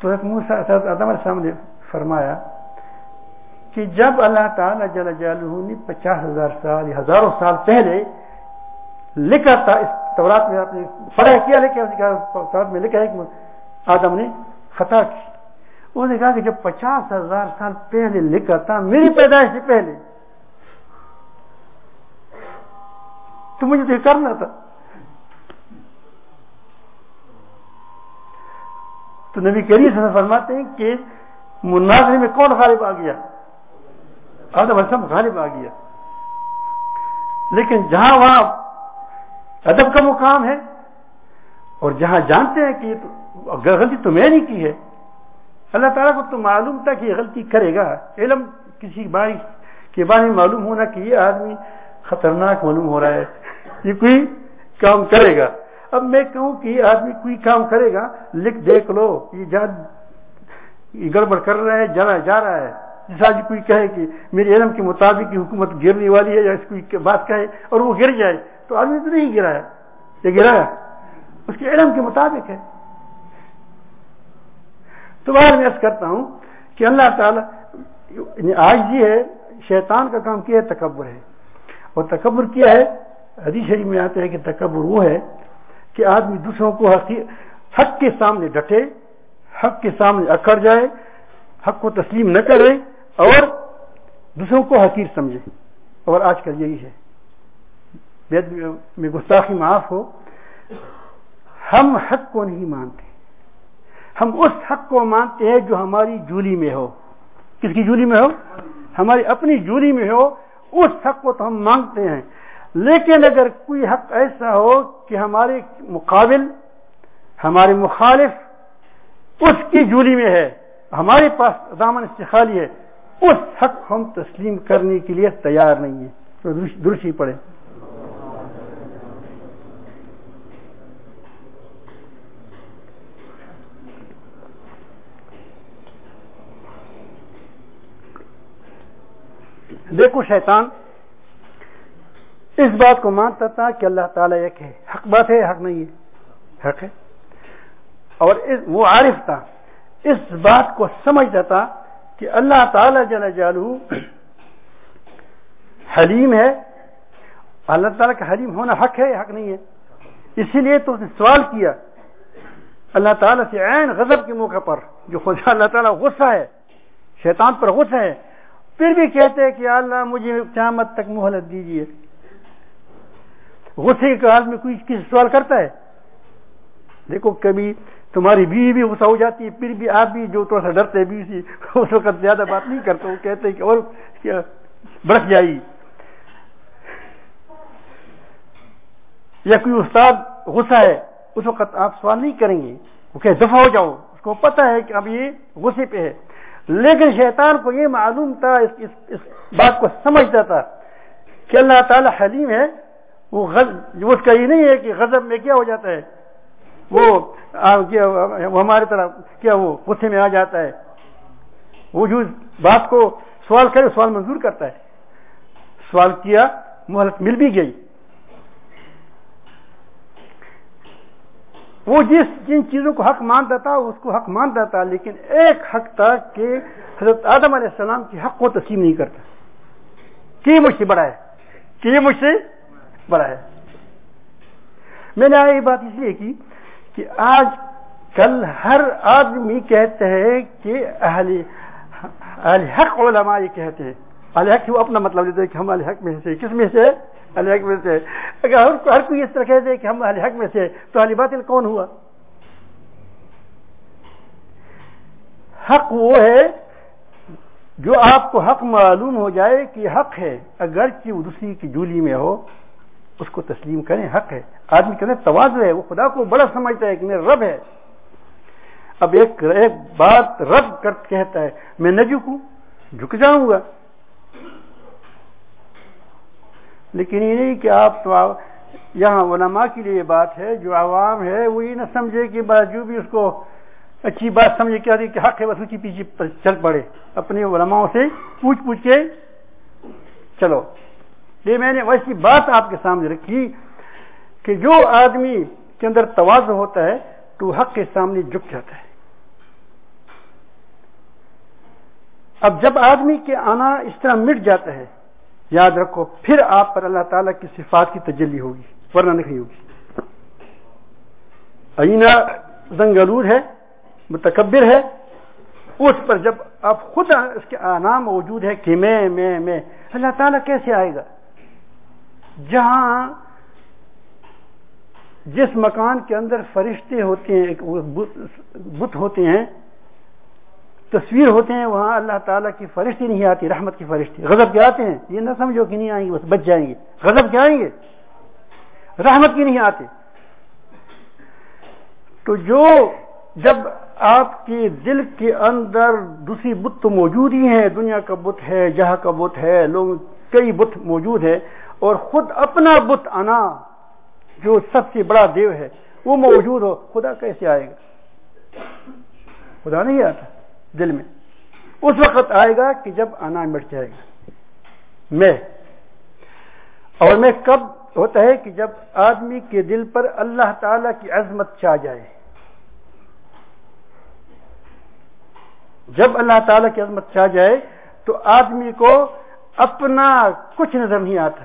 Speaker 1: تو السلام نے فرمایا کہ جب اللہ تعالی جل جلالہ نے پچاس ہزار سال یا ہزاروں سال پہلے لکھا تھا، اس تورات میں آپ نے پڑھا کیا لکھا میں لکھا ہے کہ آدم نے خطا کی۔ انہوں نے کہا کہ جب پچاس ہزار سال پہلے لکھا تھا میری پیدائش سے پہلے تو مجھے تو یہ کرنا تھا تو نبی کریم سے فرماتے ہیں کہ مناظرے میں کون غالب آ گیا آدم اسلم غالب آ گیا لیکن جہاں وہاں ادب کا مقام ہے اور جہاں جانتے ہیں کہ غلطی تو میں نہیں کی ہے اللہ تعالیٰ کو تو معلوم تھا کہ یہ غلطی کرے گا۔ علم کسی باری کے بارے میں معلوم ہونا کہ یہ آدمی خطرناک معلوم ہو رہا ہے۔ یہ کوئی کام کرے گا۔ اب میں کہوں کہ یہ آدمی کوئی کام کرے گا۔ لکھ دیکھ لو، یہ جان گڑبڑ کر رہا ہے، جانا جا رہا ہے۔ جس آج کوئی کہے کہ میرے علم کے مطابق حکومت گرنے والی ہے یا اس کو بات کہے اور وہ گر جائے تو آدمی تو نہیں گرایا یہ گرایا اس کے علم کے مطابق ہے۔ تو بعد میں کرتا ہوں کہ اللہ تعالی یعنی آج یہ ہے، شیطان کا کام کیا ہے؟ تکبر ہے۔ اور تکبر کیا ہے؟ حدیث شریف میں آتا ہے کہ تکبر وہ ہے کہ آدمی دوسروں کو حق کے سامنے ڈٹے، حق کے سامنے اکڑ جائے، حق کو تسلیم نہ کرے اور دوسروں کو حقیر سمجھے۔ اور آج کل یہی ہے۔ میں گستاخی معاف ہو۔ ہم حق کو نہیں مانتے۔ ہم اس حق کو مانتے ہیں جو ہماری جولی میں ہو۔ کس کی جولی میں ہو؟ ہماری اپنی جولی میں ہو۔ اس حق کو تو ہم مانگتے ہیں۔ لیکن اگر کوئی حق ایسا ہو کہ ہمارے مقابل، ہمارے مخالف اس کی جولی میں ہے، ہمارے پاس دامن استخالی ہے، اس حق ہم تسلیم کرنے کے لیے تیار نہیں ہیں۔ تو درشی پڑے دیکھو شیطان، اس بات کو مانتا تھا کہ اللہ تعالیٰ ایک ہے۔ حق بات ہے، حق نہیں ہے۔ حق ہے۔ اور وہ عارف تھا۔ اس بات کو سمجھتا تھا کہ اللہ تعالی جل جالو حلیم ہے۔ اللہ تعالیٰ کا حلیم ہونا حق ہے، حق نہیں ہے۔ اسی لیے تو اس نے سوال کیا۔ اللہ تعالیٰ سے عین غضب کے موقع پر، جو خدا اللہ تعالیٰ غصہ ہے، شیطان پر غصہ ہے پھر بھی کہتے ہیں کہ اللہ مجھے قیامت تک مہلت دیجیے غصے کے حال میں کوئی کسی سوال کرتا ہے۔ دیکھو کبھی تمہاری بیوی بھی غصہ ہو جاتی ہے، پھر بھی آپ بھی جو تھوڑا سا ڈرتے بیوی سے، اس وقت زیادہ بات نہیں کرتے وہ کہتے کہ اور برس جائے گی یا کوئی استاد غصہ ہے، اس وقت آپ سوال نہیں کریں گے، وہ کہ دفاع ہو جاؤ، اس کو پتا ہے کہ اب یہ غصے پہ ہے۔ لیکن شیطان کو یہ معلوم تھا اس, اس, اس بات کو سمجھتا تھا کہ اللہ تعالی حلیم ہے وہ اس کا یہ نہیں ہے کہ غضب میں کیا ہو جاتا ہے؟ وہ ہمارے طرح کیا وہ غصے میں آ جاتا ہے؟ وہ جو بات کو سوال کرے سوال منظور کرتا ہے۔ سوال کیا مہلت مل بھی گئی۔ وہ جس جن چیزوں کو حق مانتا تھا اس کو حق مانتا تھا لیکن ایک حق تھا کہ حضرت آدم علیہ السلام کی حق کو تسلیم نہیں کرتا۔ کہ مجھ سے بڑا ہے؟ کہ یہ مجھ سے بڑا ہے۔ میں نے یہ بات اس لیے کی کہ آج کل ہر آدمی کہتے ہیں کہ اہل اہل حق علماء یہ کہتے ہیں۔ اہل حق وہ اپنا مطلب دیتے ہیں کہ ہم اہل حق میں سے کس میں سے؟ اہل حق میں سے۔ اگر ہر کوئی اس طرح کہتے ہیں کہ ہم اہل حق میں سے، تو اہل باطل کون ہوا؟ حق وہ ہے جو آپ کو حق معلوم ہو جائے کہ حق ہے، اگرچہ وہ دوسری کی جولی میں ہو، اس کو تسلیم کریں، حق ہے۔ آدمی کہتے ہیں توازو ہے، وہ خدا کو بڑا سمجھتا ہے کہ میرا رب ہے۔ اب ایک ایک بات رب کر کہتا ہے، میں نہ جھکوں جھک جاؤں گا۔ لیکن یہ نہیں کہ آپ تو یہاں علماء کے لیے بات ہے، جو عوام ہے، وہ یہ نہ سمجھے کہ جو بھی اس کو اچھی بات سمجھے کیا کہ حق ہے، بس اسی پیچھے چل پڑے۔ اپنے علماء سے پوچھ پوچھ کے چلو۔ یہ میں نے ویسی بات آپ کے سامنے رکھی کہ جو آدمی کے اندر توازن ہوتا ہے، تو حق کے سامنے جھک جاتا ہے۔ اب جب آدمی کے آنا اس طرح مٹ جاتا ہے یاد رکھو، پھر آپ پر اللہ تعالی کی صفات کی تجلی ہوگی، ورنہ نہیں ہوگی۔ اینا زنگلور ہے، متکبر ہے، اس پر جب آپ خود اس کے آنا موجود ہے کہ میں میں میں، اللہ تعالیٰ کیسے آئے گا؟ جہاں جس مکان کے اندر فرشتے ہوتے ہیں بت ہوتے ہیں تصویر ہوتے ہیں، وہاں اللہ تعالیٰ کی فرشتی نہیں آتی، رحمت کی فرشتی غضب کے آتے ہیں، یہ نہ سمجھو کہ نہیں آئیں گے، بس بچ جائیں گے۔ غضب کے آئیں گے۔ رحمت کی نہیں آتے۔ تو جو جب آپ کے دل کے اندر دوسری بت تو موجود ہی ہیں، دنیا کا بت ہے، جہاں کا بت ہے، لوگ کئی بت موجود ہے اور خود اپنا بت انا، جو سب سے بڑا دیو ہے، وہ موجود ہو، خدا کیسے آئے گا؟ خدا نہیں آتا۔ دل میں۔ اس وقت آئے گا کہ جب آنا مٹ جائے گا۔ میں۔ اور میں کب ہوتا ہے کہ جب آدمی کے دل پر اللہ تعالی کی عظمت چاہ جائے۔ جب اللہ تعالی کی عظمت چاہ جائے تو آدمی کو اپنا کچھ نظر نہیں آتا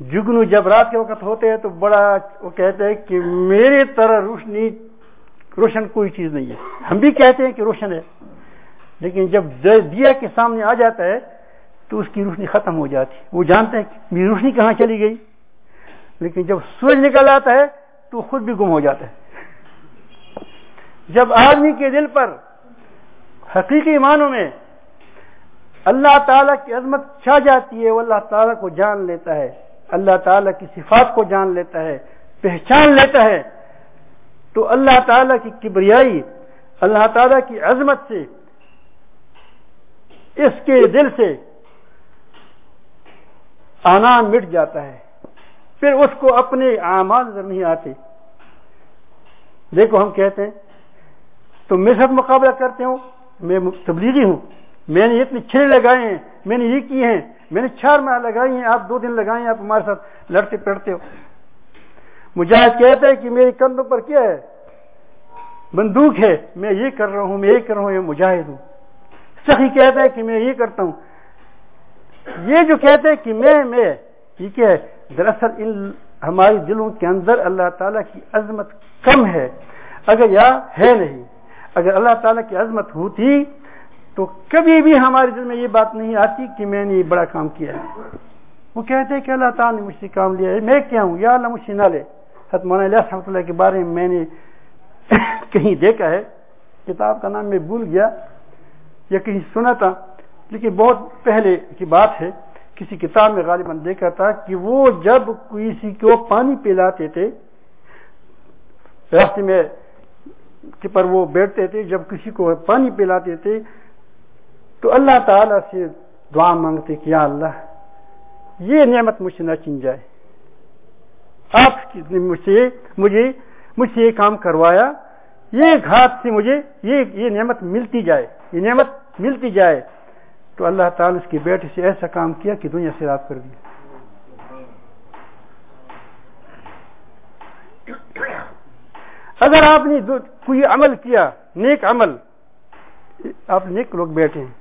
Speaker 1: جگنو جب رات کے وقت ہوتے ہیں تو بڑا وہ کہتے ہیں کہ میرے طرح روشنی روشن کوئی چیز نہیں ہے۔ ہم بھی کہتے ہیں کہ روشن ہے، لیکن جب دیا کے سامنے آ جاتا ہے، تو اس کی روشنی ختم ہو جاتی۔ وہ جانتے ہیں کہ میری روشنی کہاں چلی گئی۔ لیکن جب سورج نکل آتا ہے، تو خود بھی گم ہو جاتا ہے۔ جب آدمی کے دل پر حقیقی معنوں میں اللہ تعالیٰ کی عظمت چھا جاتی ہے، وہ اللہ تعالیٰ کو جان لیتا ہے۔ اللہ تعالیٰ کی صفات کو جان لیتا ہے، پہچان لیتا ہے۔ تو اللہ تعالیٰ کی کبریائی، اللہ تعالیٰ کی عظمت سے، اس کے دل سے آنا مٹ جاتا ہے۔ پھر اس کو اپنے اعمال نظر نہیں آتے۔ دیکھو ہم کہتے ہیں تو میرے ساتھ مقابلہ کرتے ہو، میں تبلیغی ہوں، میں نے اتنے چھڑے لگائے ہیں، میں نے یہ کیے ہیں، میں نے چار ماہ لگائی ہیں، آپ دو دن لگائے ہیں، آپ ہمارے ساتھ لڑتے پڑتے ہو۔ مجاہد کہتے ہیں کہ میری کندھوں پر کیا ہے؟ بندوق ہے۔ میں یہ کر رہا ہوں، میں یہ کر رہا ہوں، یہ مجاہد ہوں۔ سخی کہتا ہے کہ میں یہ کرتا ہوں۔ یہ جو کہتے ہیں کہ میں میں، یہ کیا ہے؟ دراصل ان ہمارے دلوں کے اندر اللہ تعالیٰ کی عظمت کم ہے۔ اگر یا ہے نہیں، اگر اللہ تعالیٰ کی عظمت ہوتی تو کبھی بھی ہمارے دل میں یہ بات نہیں آتی کہ میں نے یہ بڑا کام کیا ہے۔ وہ کہتے ہیں کہ اللہ تعالیٰ نے مجھ سے کام لیا ہے۔ میں کیا ہوں؟ یا اللہ مجھ سے نہ لے۔ حت مولانا رحمۃ اللہ کے بارے میں میں نے کہیں دیکھا ہے، کتاب کا نام میں بھول گیا، یا کہیں سنا تھا، لیکن بہت پہلے کی بات ہے، کسی کتاب میں غالباً دیکھا تھا کہ وہ جب کسی کو پانی پلاتے تھے، راستے میں پر وہ بیٹھتے تھے، جب کسی کو پانی پلاتے تھے، تو اللہ تعالی سے دعا مانگتے کہ یا اللہ، یہ نعمت مجھ سے نہ چن جائے آپ مجھ سے مجھے مجھ سے یہ کام کروایا۔ یہ گھات سے مجھے یہ یہ نعمت ملتی جائے۔ یہ نعمت ملتی جائے۔ تو اللہ تعالیٰ اس کی بیٹے سے ایسا کام کیا کہ دنیا سے رات کر دیا اگر آپ نے کوئی عمل کیا، نیک عمل، آپ نیک لوگ بیٹھے ہیں۔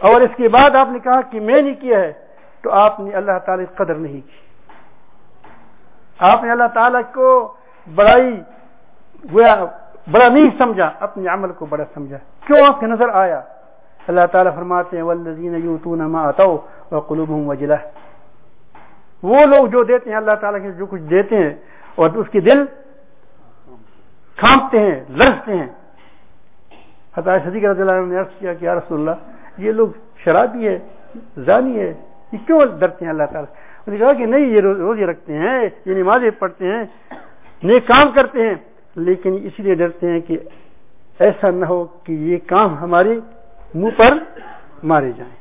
Speaker 1: اور اس کے بعد آپ نے کہا کہ میں نے کیا ہے، تو آپ نے اللہ تعالی قدر نہیں کی۔ آپ نے اللہ تعالی کو بڑائی بڑا نہیں سمجھا، اپنے عمل کو بڑا سمجھا۔ کیوں آپ کی نظر آیا؟ اللہ تعالیٰ فرماتے ہیں والذین یوتون ما اتوا وقلوبهم وجلہ وہ لوگ جو دیتے ہیں، اللہ تعالیٰ کے جو کچھ دیتے ہیں اور اس کے دل کھانپتے ہیں، لرزتے ہیں۔ حضرت صدیق رضی اللہ عنہ نے عرض کیا کہ، یا رسول اللہ، یہ لوگ شرابی ہے زانی ہے یہ کیوں ڈرتے ہیں اللہ تعالیٰ؟ نے کہا کہ نہیں، یہ روزے رکھتے ہیں، یہ نمازیں پڑھتے ہیں، نیک کام کرتے ہیں، لیکن اس لیے ڈرتے ہیں کہ ایسا نہ ہو کہ یہ کام ہمارے منہ پر مارے جائیں۔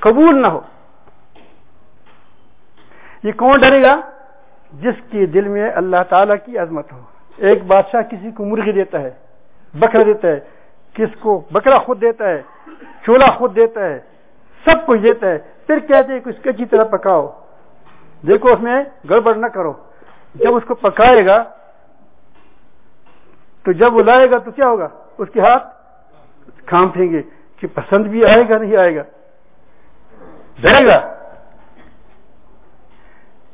Speaker 1: قبول نہ ہو۔ یہ کون ڈرے گا؟ جس کے دل میں اللہ تعالی کی عظمت ہو۔ ایک بادشاہ کسی کو مرغی دیتا ہے، بکرا دیتا ہے، کس کو بکرا خود دیتا ہے چولہا خود دیتا ہے، سب کچھ دیتا ہے۔ پھر کہتے ہیں کہ اس اچھی طرح پکاؤ۔ دیکھو اس میں گڑبڑ نہ کرو۔ جب اس کو پکائے گا، تو جب وہ لائے گا تو کیا ہوگا؟ اس کے ہاتھ کام پھیں گے کہ پسند بھی آئے گا، نہیں آئے گا۔ ڈرے گا۔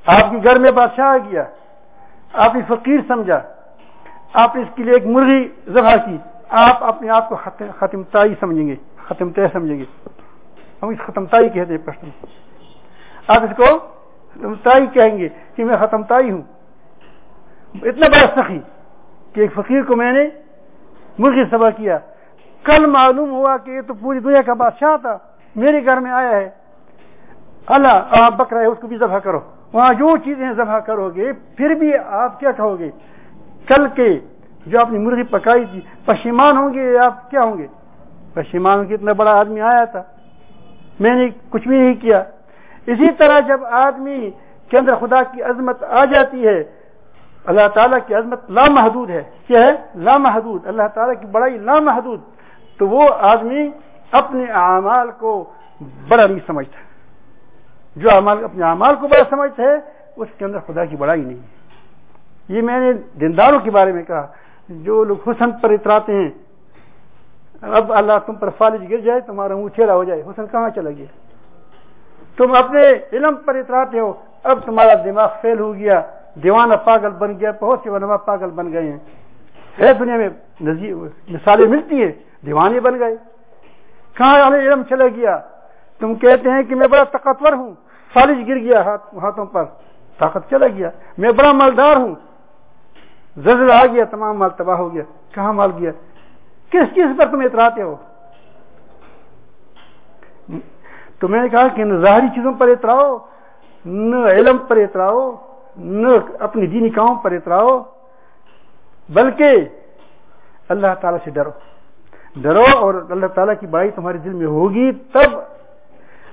Speaker 1: آپ کے گھر میں بادشاہ آ گیا۔ آپ نے فقیر سمجھا۔ آپ اس کے لیے ایک مرغی ذبح کی۔ آپ اپنے آپ کو ختم تائی سمجھیں گے ختم طے سمجھیں گے۔ ہم اس ختم تائی کہتے ہیں۔ آپ اس کو ختم تائی کہیں گے کہ میں ختم تائی ہوں۔ اتنا بڑا سخی کہ ایک فقیر کو میں نے مرغی سبا کیا۔ کل معلوم ہوا کہ یہ تو پوری دنیا کا بادشاہ تھا، میرے گھر میں آیا ہے۔ اللہ، آپ بکرا ہے، اس کو بھی ذبح کرو۔ وہاں جو چیزیں ذبح کرو گے، پھر بھی آپ کیا کہو گے؟ کل کے جو آپ نے مرغی پکائی تھی، پشیمان ہوں گے آپ کیا ہوں گے؟ پشیمان اتنا بڑا آدمی آیا تھا۔ میں نے کچھ بھی نہیں کیا۔ اسی طرح جب آدمی کے اندر خدا کی عظمت آ جاتی ہے، اللہ تعالیٰ کی عظمت لامحدود ہے۔ کیا ہے؟ لامحدود۔ اللہ تعالیٰ کی بڑائی لامحدود۔ تو وہ آدمی اپنے اعمال کو بڑا نہیں سمجھتا۔ جو اعمال اپنے اعمال کو بڑا سمجھتا ہے، اس کے اندر خدا کی بڑائی نہیں ہے۔ یہ میں نے دینداروں کے بارے میں کہا۔ جو لوگ حسن پر اتراتے ہیں اب اللہ تم پر فالج گر جائے، تمہارا منہ چہرہ ہو جائے۔ حسن کہاں چلا گیا؟ تم اپنے علم پر اتراتے ہو۔ اب تمہارا دماغ فیل ہو گیا۔ دیوانہ پاگل بن گیا۔ بہت سے علماء پاگل بن گئے ہیں۔ ہے دنیا میں مثالیں ملتی ہیں۔ دیوانے بن گئے۔ کہاں علم چلا گیا؟ تم کہتے ہیں کہ میں بڑا طاقتور ہوں۔ فالج گر گیا ہاتھوں پر۔ طاقت چلا گیا۔ میں بڑا مالدار ہوں۔ زلزلہ آ گیا، تمام مال تباہ ہو گیا۔ کہاں مال گیا؟ کس چیز پر تم اتراتے ہو تو میں نے کہا کہ نہ ظاہری چیزوں پر اتراؤ نہ علم پر اتراؤ نہ اپنی دینی کاموں پر اتراؤ بلکہ اللہ تعالی سے ڈرو۔ ڈرو اور اللہ تعالیٰ کی بائی تمہارے دل میں ہوگی، تب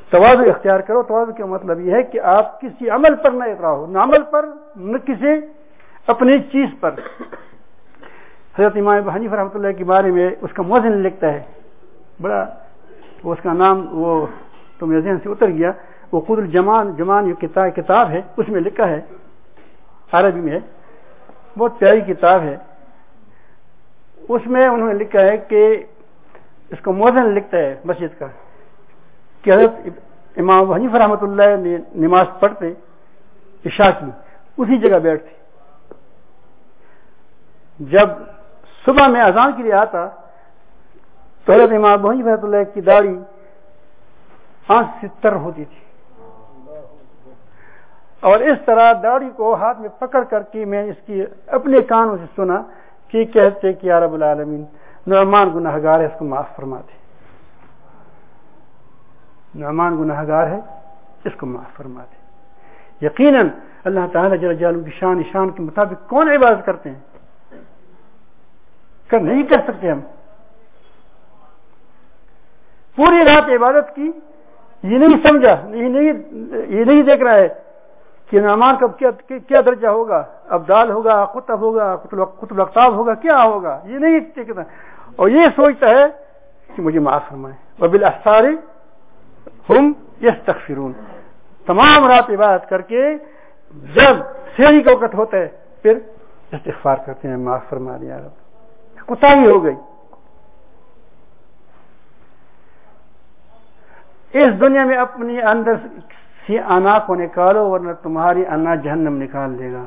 Speaker 1: توازو اختیار کرو۔ توازو کا مطلب یہ ہے کہ آپ کسی عمل پر نہ اتراؤ نہ عمل پر، نہ کسی اپنی چیز پر۔ حضرت امام حنیف رحمۃ اللہ کے بارے میں اس کا موزن لکھتا ہے۔ بڑا اس کا نام وہ تو میرے ذہن سے اتر گیا۔ وہ خود الجمان، جمان جو کتاب ہے، اس میں لکھا ہے۔ عربی میں بہت پیاری کتاب ہے۔ اس میں انہوں نے لکھا ہے کہ اس کو موزن لکھتا ہے مسجد کا کہ حضرت امام حنیف رحمۃ اللہ نے نماز پڑھتے، عشاء کی، اسی جگہ بیٹھتے۔ جب صبح میں اذان کے لیے آتا تو حضرت امام حنیف رحمۃ اللہ کی داڑھی آنکھ سے تر ہوتی تھی۔ اور اس طرح داڑھی کو ہاتھ میں پکڑ کر کے میں اس کی اپنے کانوں سے سنا کہ کہتے کہ رب العالمین، نعمان گناہ گار ہے، اس کو معاف فرما دے۔ نعمان گناہ گار ہے، اس کو معاف فرما دے۔ یقیناً اللہ تعالیٰ جل جلالہ کی شان شان کے مطابق کون عبادت کرتے ہیں؟ کر نہیں کر سکتے ہم۔ پوری رات عبادت کی، یہ نہیں سمجھا، یہ نہیں یہ نہیں دیکھ رہا ہے کہ نعمان کا کیا درجہ ہوگا، ابدال ہوگا، قطب ہوگا، قطب اختاب ہوگا، کیا ہوگا؟ یہ نہیں دیکھتا اور یہ سوچتا ہے کہ مجھے معاف فرمائے۔ اور بال ہم یس تمام رات عبادت کر کے جب شہری کا وقت ہوتا ہے، پھر استغفار کرتے ہیں، معاف فرما دیا کتا ہی ہو گئی۔ اس دنیا میں اپنی اندر سی انا کو نکالو ورنہ تمہاری انا جہنم نکال دے گا۔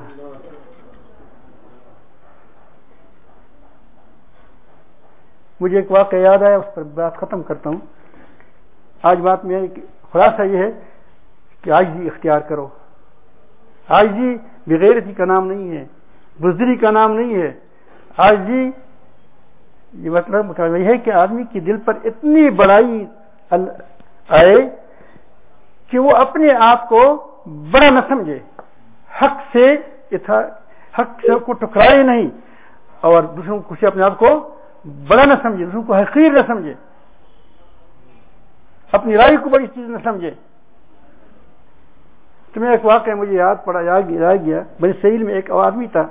Speaker 1: مجھے ایک واقعہ یاد آیا، اس پر بات ختم کرتا ہوں۔ آج بات میں خلاصہ یہ ہے کہ آج جی اختیار کرو۔ آج جی بغیر کا نام نہیں ہے بزدری کا نام نہیں ہے۔ آج جی یہ مطلب یہ ہے کہ آدمی کے دل پر اتنی بڑائی آئے کہ وہ اپنے آپ کو بڑا نہ سمجھے۔ حق سے حق سے کو ٹکرائے نہیں اور دوسروں کو اپنے آپ کو بڑا نہ سمجھے، دوسروں کو حقیر نہ سمجھے۔ اپنی رائے کو بڑی چیز نہ سمجھے۔ تمہیں ایک واقعہ مجھے یاد پڑا، یاد گیا بڑی سیل میں ایک آدمی تھا۔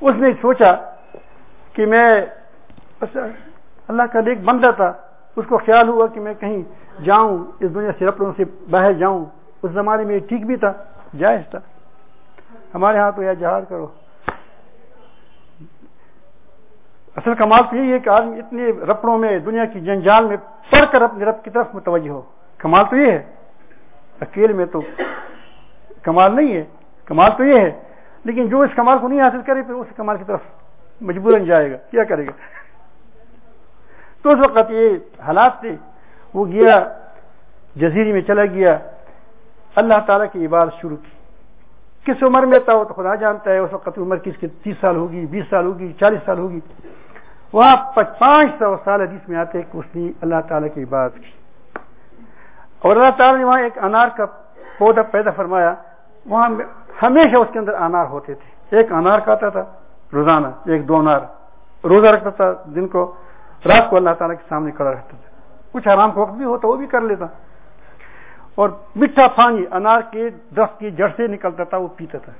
Speaker 1: اس نے سوچا کہ میں اللہ کا ایک بندہ تھا، اس کو خیال ہوا کہ میں کہیں جاؤں، اس دنیا سے رپڑوں سے باہر جاؤں۔ اس زمانے میں ٹھیک بھی تھا، جائز تھا۔ ہمارے ہاں تو یا جہاد کرو۔ اصل کمال تو یہی ہے کہ آدمی اتنے رپڑوں میں، دنیا کی جنجال میں پڑھ کر اپنے رب کی طرف متوجہ ہو۔ کمال تو یہ ہے۔ اکیلے میں تو کمال نہیں ہے۔ کمال تو یہ ہے۔ لیکن جو اس کمال کو نہیں حاصل کرے، پھر اس کمال کی طرف مجبوراً جائے گا۔ کیا کرے گا؟ تو اس وقت یہ حالات تھے۔ وہ گیا جزیری میں چلا گیا۔ اللہ تعالیٰ کی عبادت شروع کی۔ کس عمر میں تھا وہ تو خدا جانتا ہے۔ اس وقت عمر کس کی؟ تیس سال ہوگی، بیس سال ہوگی، چالیس سال ہوگی۔ وہاں پانچ سو سال حدیث میں آتے کہ اس نے اللہ تعالیٰ کی عبادت کی۔ اور اللہ تعالیٰ نے وہاں ایک انار کا پودا پیدا فرمایا۔ وہاں ہمیشہ اس کے اندر انار ہوتے تھے۔ ایک انار کھاتا تھا۔ روزانہ، ایک دو انار روزہ رکھتا تھا، دن کو رات کو اللہ تعالیٰ کے سامنے کھڑا رہتا تھا۔ کچھ آرام کا وقت بھی ہوتا، وہ بھی کر لیتا۔ اور میٹھا پانی انار کے درخت کی جڑ سے نکلتا تھا، وہ پیتا تھا۔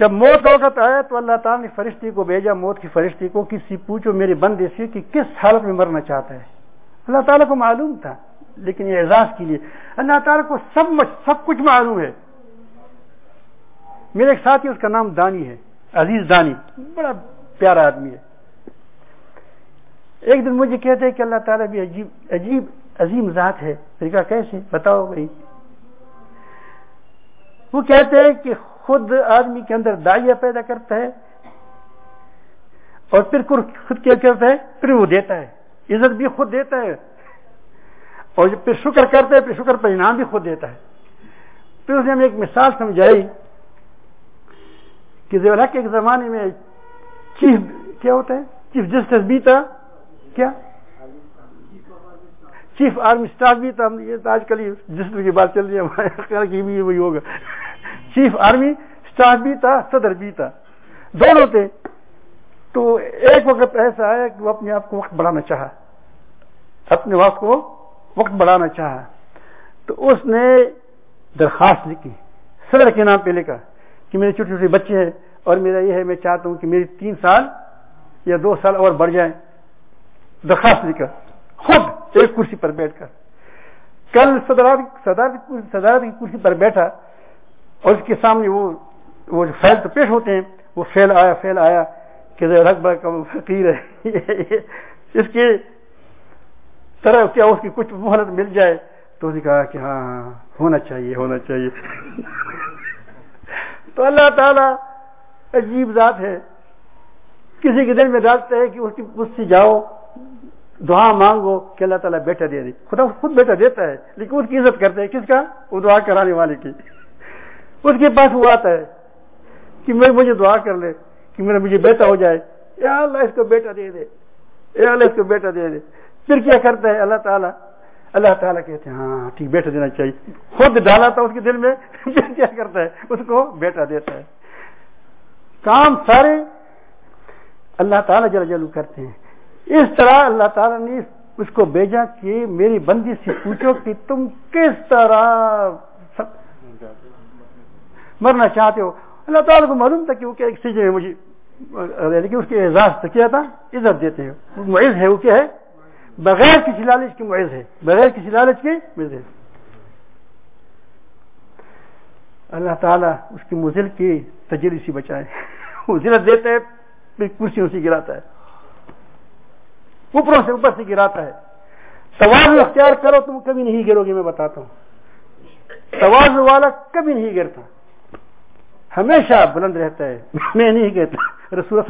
Speaker 1: جب موت کا وقت آیا تو اللہ تعالیٰ نے فرشتی کو بھیجا، موت کی فرشتی کو، کسی پوچھو، میرے بندے سے، کہ کس حالت میں مرنا چاہتا ہے؟ اللہ تعالیٰ کو معلوم تھا، لیکن یہ اعزاز کے لیے۔ اللہ تعالیٰ کو سب سب کچھ معلوم ہے۔ میرے ایک ساتھی اس کا نام دانی ہے، عزیز دانی، بڑا پیارا آدمی ہے۔ ایک دن مجھے کہتے کہ اللہ تعالیٰ بھی عجیب عجیب، عظیم ذات ہے۔ طریقہ کیسے؟ بتاؤ بھائی۔ وہ کہتے ہیں کہ خود آدمی کے اندر دائیا پیدا کرتا ہے اور پھر خود کیا کرتا ہے؟ پھر وہ دیتا ہے۔ عزت بھی خود دیتا ہے۔ اور پھر شکر کرتے ہیں پھر شکر پر انعام بھی خود دیتا ہے۔ پھر اس نے ہمیں ایک مثال سمجھائی۔ کہ زیورہ کے ایک زمانے میں چیف کیا ہوتا ہے؟ چیف جسٹس بھی تھا۔ کیا؟ چیف آرمی اسٹاف بھی تھا۔ یہ آج کل جسٹس کی بات چل رہی ہے۔ ہمارے خیال کی بھی وہی ہوگا۔ چیف آرمی اسٹاف بھی تھا، صدر بھی تھا۔ دونوں تھے۔ تو ایک وقت ایسا آیا کہ وہ اپنے آپ کو وقت بڑھانا چاہا۔ اپنے وقت کو وقت بڑھانا چاہا۔ تو اس نے درخواست لکھی، صدر کے نام پہ لکھا کہ میرے چھوٹے چھوٹے بچے ہیں اور میرا یہ ہے، میں چاہتا ہوں کہ میری تین سال یا دو سال اور بڑھ جائیں۔ درخواست لکھا خود ایک کرسی پر بیٹھ کر۔ کل صدارت کی کرسی پر بیٹھا اور اس کے سامنے وہ وہ جو فیل تو پیش ہوتے ہیں، وہ فیل آیا فیل آیا کہ رقبہ کا فقیر ہے۔ اس کے طرح کیا اس کی کچھ مہلت مل جائے تو اس نے کہا کہ ہاں ہاں ہونا چاہیے ہونا چاہیے۔ تو اللہ تعالی عجیب ذات ہے۔ کسی کے دل میں ڈالتا ہے کہ اس کی اس سے جاؤ، دعا مانگو کہ اللہ تعالیٰ بیٹا دے دے۔ خدا خود بیٹا دیتا ہے، لیکن اس کی عزت کرتے ہیں۔ کس کا؟ وہ دعا کرانے والے کی۔ اس کے پاس وہ آتا ہے کہ میں مجھے دعا کر لے، کہ میرا مجھے بیٹا ہو جائے۔ یا اللہ، اس کو بیٹا دے دے۔ یا اللہ، اس کو بیٹا دے دے۔ پھر کیا کرتا ہے اللہ تعالیٰ؟ اللہ تعالیٰ کہتے ہیں ہاں ٹھیک، بیٹا دینا چاہیے۔ خود ڈالا تھا اس کے دل میں، پھر کیا کرتا ہے؟ اس کو بیٹا دیتا ہے۔ کام سارے اللہ تعالیٰ جل جلو کرتے ہیں۔ اس طرح اللہ تعالیٰ نے اس کو بھیجا کہ میری بندی سے پوچھو کہ تم کس طرح مرنا چاہتے ہو۔ اللہ تعالیٰ کو معلوم تھا کہ وہ کیا ایک سجے میں مجھے یعنی لیکن اس کے اعزاز تو کیا تھا، عزت دیتے ہیں۔ معیز ہے، وہ کیا ہے؟ بغیر کسی لالچ کی معیز ہے۔ بغیر کسی لالچ کی معیز ہے۔ اللہ تعالیٰ اس کی مزل کی تجری سے بچائے۔ وہ ذلت دیتا ہے پھر کرسیوں سے گراتا ہے۔ اوپروں سے اوپر سے گراتا ہے۔ سوال اختیار کرو تم، کبھی نہیں گرو گے میں بتاتا ہوں۔ سوال والا کبھی نہیں گرتا۔ ہمیشہ بلند رہتا ہے۔ میں نہیں کہتا رسول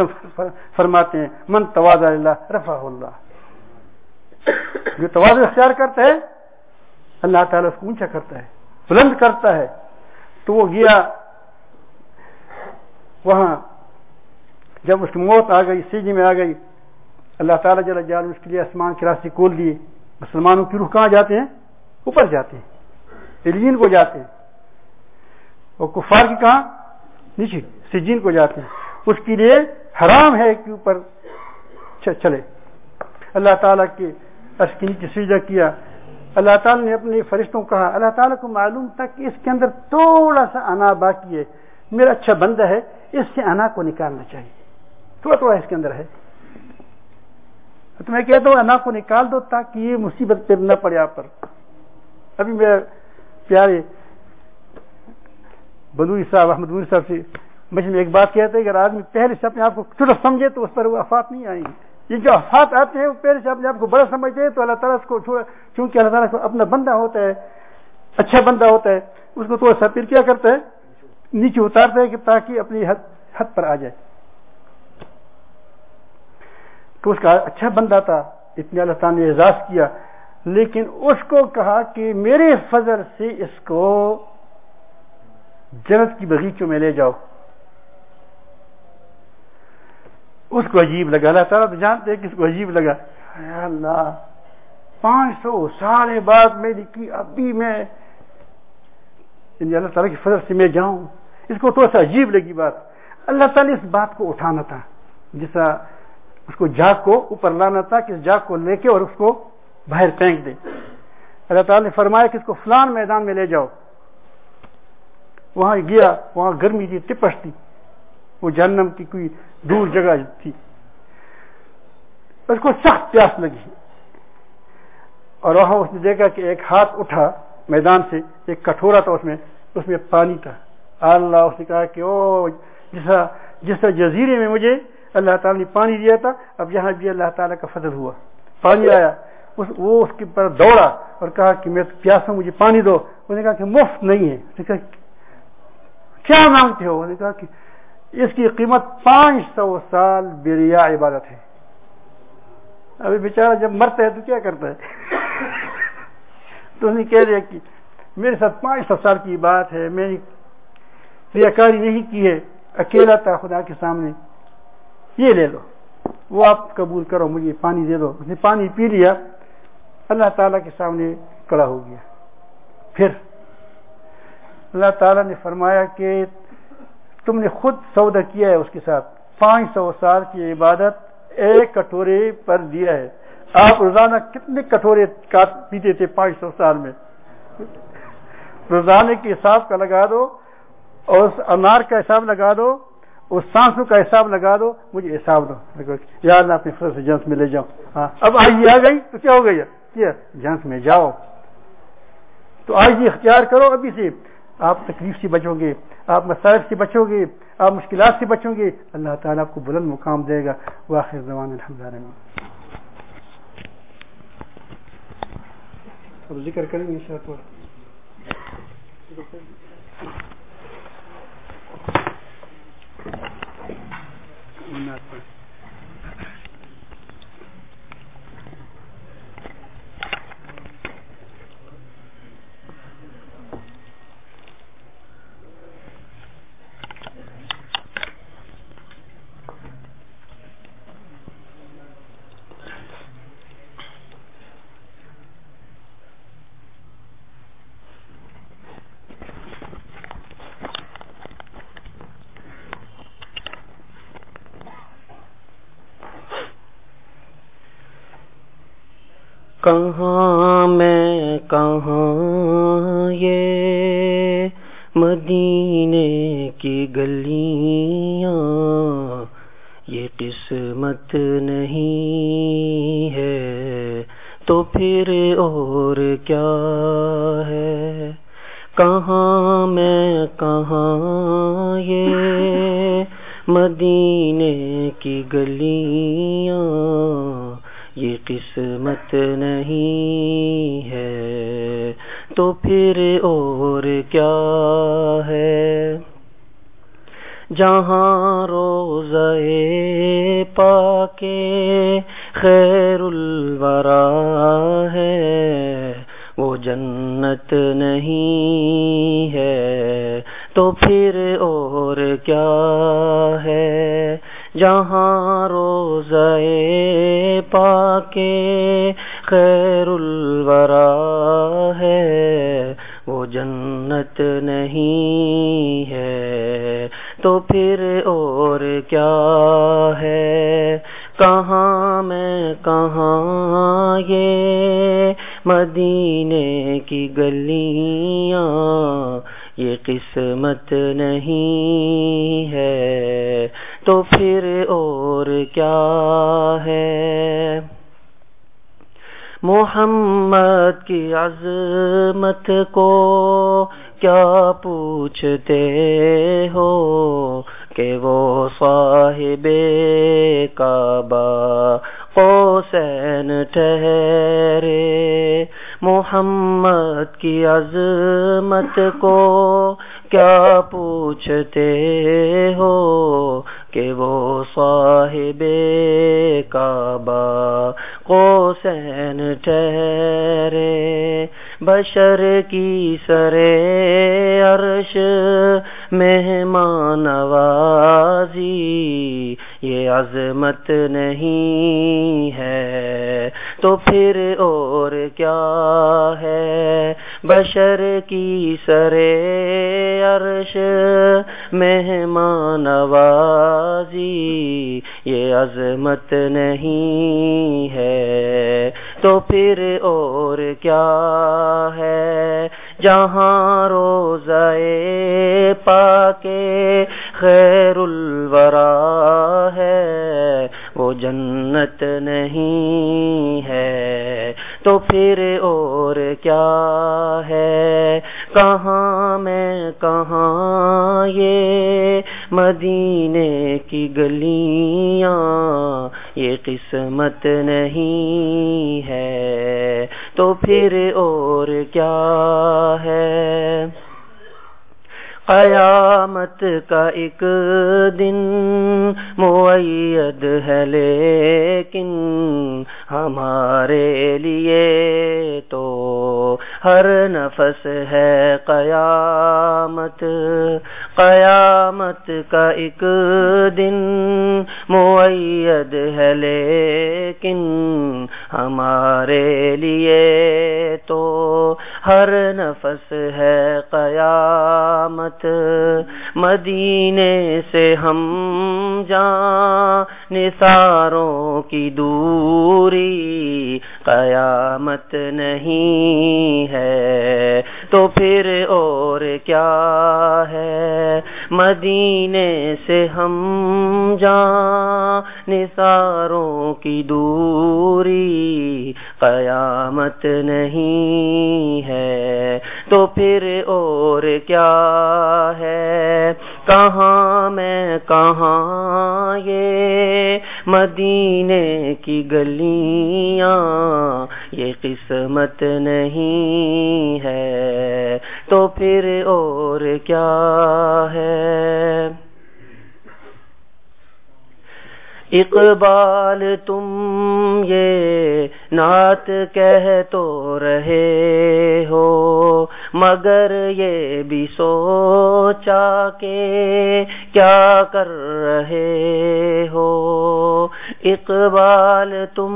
Speaker 1: فرماتے ہیں، من تواز اللہ رفا اللہ. جو تواز اختیار کرتا ہے، اللہ تعالیٰ اس کو اونچا کرتا ہے، بلند کرتا ہے۔ تو وہ گیا، وہاں جب اس کی موت آ گئی سیجی میں آ گئی، اللہ تعالیٰ جل جال اس کے لیے آسمان کی راستے کھول دیے۔ مسلمانوں کی روح کہاں جاتے ہیں؟ اوپر جاتے ہیں کو جاتے ہیں۔ اور کفار کی کہاں؟ نیچے، سجین کو جاتے ہیں۔ اس کے لیے حرام ہے کہ اوپر چلے۔ اللہ تعالیٰ کے کے نیچے سجدہ کیا۔ اللہ تعالیٰ نے اپنے فرشتوں کو کہا، اللہ تعالیٰ کو معلوم تھا کہ اس کے اندر تھوڑا سا انا باقی ہے۔ میرا اچھا بندہ ہے، اس سے انا کو نکالنا چاہیے۔ تھوڑا تھوڑا اس کے اندر ہے۔ تو میں کہتا ہوں، انا کو نکال دو تاکہ یہ مصیبت پھر نہ پڑے آپ پر۔ ابھی میرے پیارے بدوئی صاحب، احمد صاحب سے مجھے میں ایک بات کہتے ہیں اگر آدمی پہلے سے اپنے آپ کو چھوٹا سمجھے تو اس پر وہ افات نہیں آئیں گے۔ یہ جو افات آتے ہیں، وہ پہلے سے اپنے آپ کو بڑا سمجھتے ہیں، تو اللہ تعالیٰ اس کو چونکہ اللہ تعالیٰ کو اپنا بندہ ہوتا ہے اچھا بندہ ہوتا ہے، اس کو تھوڑا سا پھر کیا کرتا ہے؟ نیچے اتارتا ہے کہ تاکہ اپنی حد حد پر آ جائے۔ تو اس کا اچھا بندہ تھا اتنے اللہ تعالیٰ نے اعزاز کیا۔ لیکن اس کو کہا کہ میرے فضر سے اس کو جنت کی بغیچوں میں لے جاؤ۔ اس کو عجیب لگا۔ اللہ تعالیٰ تو جانتے ہیں کہ اس کو عجیب لگا۔ اللہ، پانچ سو سال بعد میری کی ابھی میں یعنی اللہ تعالیٰ کی فضل سے میں جاؤں۔ اس کو تھوڑا سا عجیب لگی بات۔ اللہ تعالیٰ اس بات کو اٹھانا تھا، جیسا اس کو جاگ کو اوپر لانا تھا کہ اس جاگ کو لے کے اور اس کو باہر پھینک دے۔ اللہ تعالیٰ نے فرمایا کہ اس کو فلان میدان میں لے جاؤ۔ وہاں گیا، وہاں گرمی تھی ٹپس تھی۔ وہ جہنم کی کوئی دور جگہ تھی۔ اس کو سخت پیاس لگی۔ اور وہاں اس نے دیکھا کہ ایک ہاتھ اٹھا میدان سے، ایک کٹورا تھا اس میں اس میں پانی تھا۔ اللہ، اس نے کہا کہ او، جیسا جس طرح جزیرے میں مجھے اللہ تعالیٰ نے پانی دیا تھا، اب یہاں بھی اللہ تعالیٰ کا فضل ہوا۔ پانی آیا، اس وہ اس کے پر دوڑا اور کہا کہ میں پیاسا مجھے پانی دو۔ اس نے کہا کہ مفت نہیں ہے۔ کیا مانگتے ہو؟ نے کہا کہ اس کی قیمت پانچ سو سال بریا عبادت ہے۔ ابھی بیچارہ جب مرتا ہے تو کیا کرتا ہے؟ تو نے کہہ دیا کہ میرے ساتھ پانچ سو سال کی بات ہے، میں نے ریاکاری نہیں کی ہے۔ اکیلا تھا خدا کے سامنے۔ یہ لے لو۔ وہ آپ قبول کرو، مجھے پانی دے دو۔ اس نے پانی پی لیا، اللہ تعالیٰ کے سامنے کڑا ہو گیا۔ پھر اللہ تعالیٰ نے فرمایا کہ تم نے خود سودا کیا ہے اس کے ساتھ۔ پانچ سو سال کی عبادت ایک کٹورے پر دیا ہے۔ آپ روزانہ کتنے کٹورے پیتے تھے پانچ سو سال میں؟ روزانے کے حساب کا لگا دو اور اس انار کا حساب لگا دو۔ اس سانسوں کا حساب لگا دو، مجھے حساب دو۔ یار میں اپنے فرض جنس میں لے جاؤں۔ ہاں اب آج آ گئی تو کیا ہو گئی؟ کیا؟ جنس میں جاؤ۔ تو آج یہ اختیار کرو، ابھی سے آپ تکلیف سے بچو گے، آپ مسائل سے بچو گے، آپ مشکلات سے بچو گے۔ اللہ تعالیٰ آپ کو بلند مقام دے گا۔ واخر زمان الحمد للہ ذکر کریں گے
Speaker 2: پر کہاں یہ مدینے کی گلیاں، یہ قسمت نہیں ہے۔ تو پھر اور کیا ہے؟ محمد کی عظمت کو کیا پوچھتے ہو کہ وہ صاحب کعبہ قوسین ٹھہرے محمد کی عظمت کو کیا پوچھتے ہو کہ وہ صاحب کعبہ قوسین ٹھہرے بشر کی سرے عرش مہمان نوازی، یہ عظمت نہیں ہے۔ تو پھر اور کیا ہے؟ بشر کی سرے عرش مہمان نوازی، یہ عظمت نہیں ہے۔ تو پھر اور کیا ہے؟ جہاں روزے پا کے خیر الورا ہے، وہ جنت نہیں ہے۔ تو پھر اور کیا ہے؟ کہاں میں کہاں یہ مدینے کی گلیاں یہ قسمت نہیں ہے تو پھر اور کیا ہے؟ قیامت کا ایک دن معید ہے، لیکن ہمارے لیے تو ہر نفس ہے قیامت۔ قیامت کا ایک دن معید ہے، لیکن ہمارے لیے تو ہر نفس ہے قیامت۔ مدینے سے ہم جاں نثاروں کی دوری قیامت نہیں ہے۔ تو پھر اور کیا ہے؟ مدینے سے ہم جان نثاروں کی دوری قیامت نہیں ہے۔ تو پھر اور کیا ہے؟ کہاں میں کہاں یہ مدینے کی گلیاں، یہ قسمت نہیں ہے، تو پھر اور کیا ہے؟ اقبال، تم یہ نعت کہہ تو رہے ہو مگر یہ بھی سوچا کہ کیا کر رہے ہو؟ اقبال تم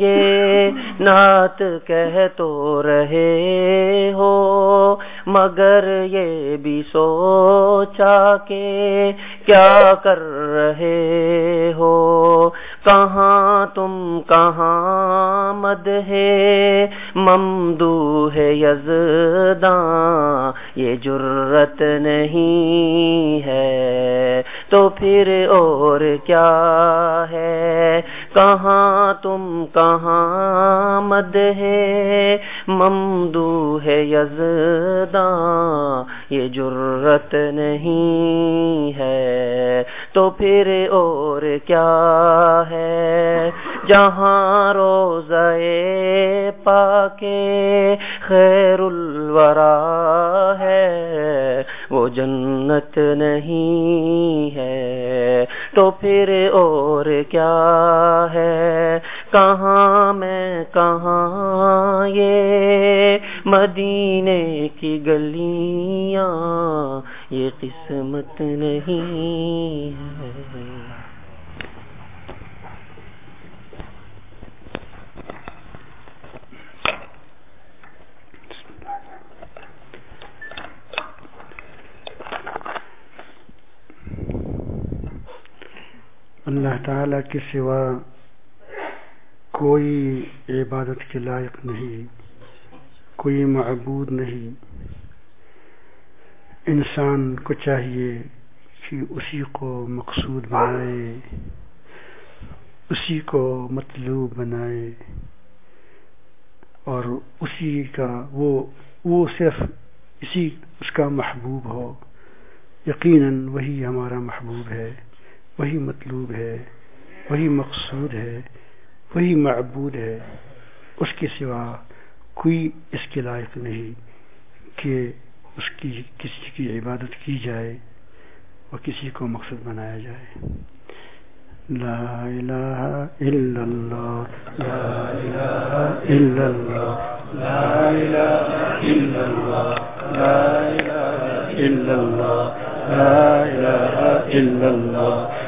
Speaker 2: یہ نعت کہہ تو رہے ہو، مگر یہ بھی سوچا کہ کیا کر رہے ہو؟ کہاں تم کہاں مد ہے؟ ممدو ہے یزداں یہ جرت نہیں ہے۔ تو پھر اور کیا ہے؟ کہاں تم کہاں مد ہے؟ ممدو ہے یزداں، یہ جرت نہیں ہے۔ تو پھر اور کیا ہے؟ جہاں روزے پا کے خیر الورا ہے، وہ جنت نہیں ہے۔ تو پھر اور کیا ہے۔ کہاں میں کہاں یہ مدینے کی گلیاں یہ قسمت نہیں ہے
Speaker 1: اللہ تعالی کے سوا کوئی عبادت کے لائق نہیں، کوئی معبود نہیں۔ انسان کو چاہیے کہ اسی کو مقصود بنائے، اسی کو مطلوب بنائے، اور اسی کا وہ وہ صرف اسی، اس کا محبوب ہو۔ یقیناً وہی ہمارا محبوب ہے، وہی مطلوب ہے۔ وہی مقصود ہے، وہی معبود ہے۔ اس کے سوا کوئی اس کے لائق نہیں کہ اس کی کسی کی عبادت کی جائے اور کسی کو مقصد بنایا جائے۔ لا الہ الا اللہ، لا الہ الا اللہ، لا الہ الا اللہ، لا الہ الا اللہ، لا إله إلا الله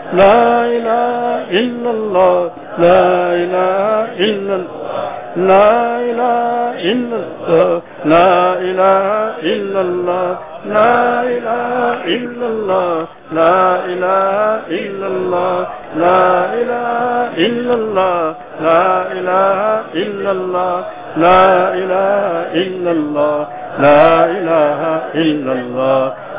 Speaker 1: لا إله إلا الله لا إله إلا الله لا إله إلا الله لا إله إلا الله لا إله إلا الله لا إله إلا الله لا إله إلا الله لا إله إلا الله لا إله إلا الله لا إله إلا الله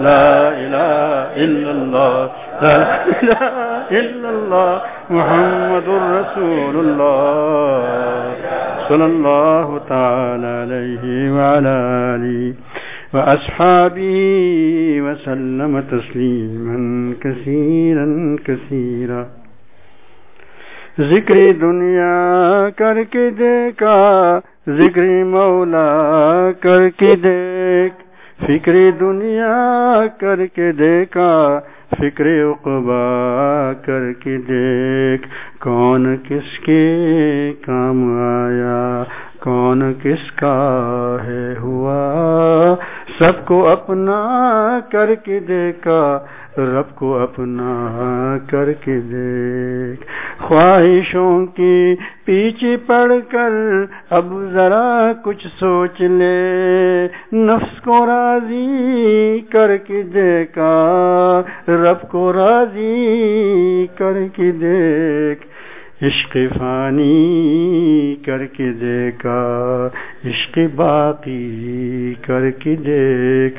Speaker 1: لا إله إلا الله. لا إله إلا الله. محمد رسول الله. صلى الله تعالى عليه وعلى آله وأصحابه وسلم تسليما كثيرا كثيرا. ذکر دنیا کر کے دیکھا، ذکر مولا کر کے دیکھ فکر دنیا کر کے دیکھا فکر اقبا کر کے دیکھ، کون کس کے کام آیا؟ کون کس کا ہے ہوا؟ سب کو اپنا کر کے دیکھا، رب کو اپنا کر کے دیکھ۔ خواہشوں کی پیچھے پڑ کر اب ذرا کچھ سوچ لے۔ نفس کو راضی کر کے دیکھا، رب کو راضی کر کے دیکھ۔ عشق فانی کر کے دیکھا عشق باقی کر کے دیکھ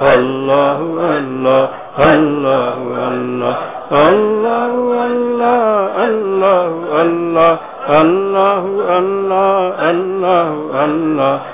Speaker 1: اللہ اللہ اللہ اللہ اللہ اللہ اللہ اللہ اللہ اللہ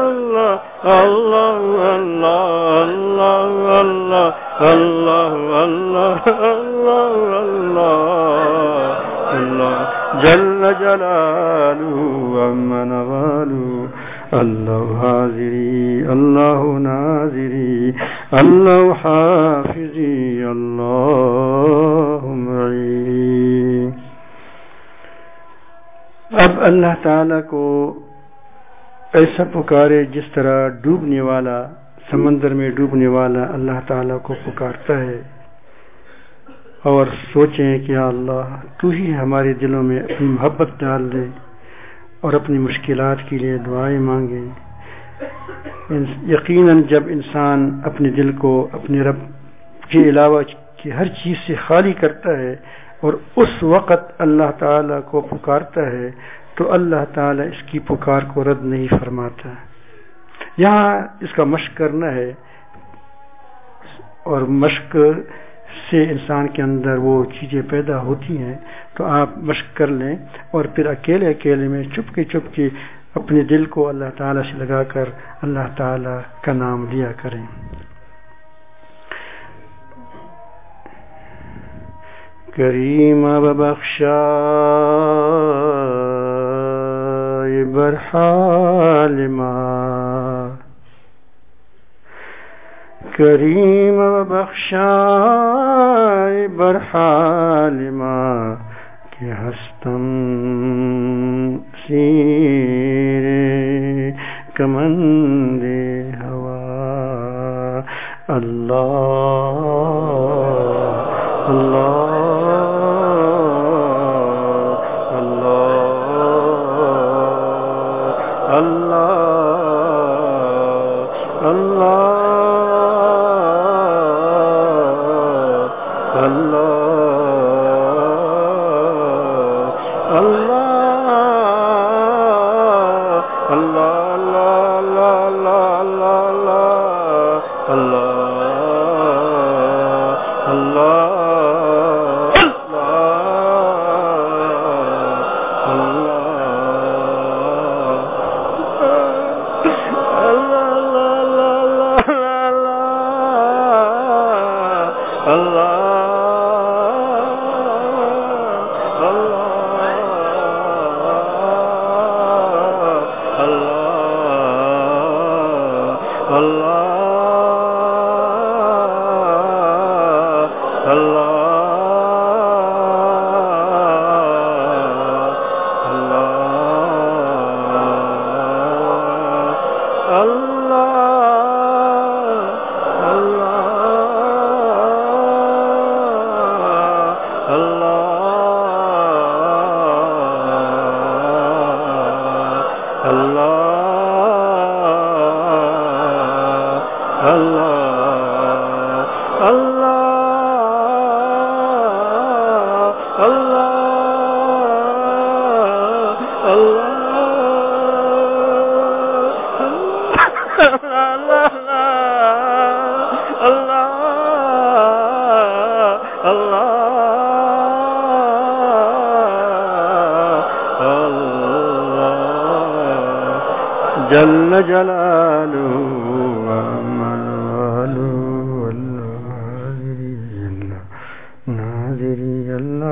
Speaker 1: الله الله الله الله الله الله الله الله الله جل جلاله ومن غاله الله حاضري الله ناظري الله حافظي الله معي اب اللہ تعالیٰ کو ایسا پکارے جس طرح ڈوبنے والا، سمندر میں ڈوبنے والا اللہ تعالی کو پکارتا ہے۔ اور سوچیں کہ اللہ، تو ہی ہمارے دلوں میں اپنی محبت ڈال دے اور اپنی مشکلات کے لیے دعائیں مانگے۔ یقیناً جب انسان اپنے دل کو اپنے رب کے علاوہ کی ہر چیز سے خالی کرتا ہے اور اس وقت اللہ تعالی کو پکارتا ہے تو اللہ تعالی اس کی پکار کو رد نہیں فرماتا یہاں اس کا مشق کرنا ہے اور مشق سے انسان کے اندر وہ چیزیں پیدا ہوتی ہیں تو آپ مشق کر لیں اور پھر اکیلے اکیلے میں چپ کے چپ کے اپنے دل کو اللہ تعالی سے لگا کر اللہ تعالی کا نام لیا کریں۔ کریم بخشا برحال ماں کریم و بخشا برحال ما کہ ہستم سیر کمند ہوا اللہ اللہ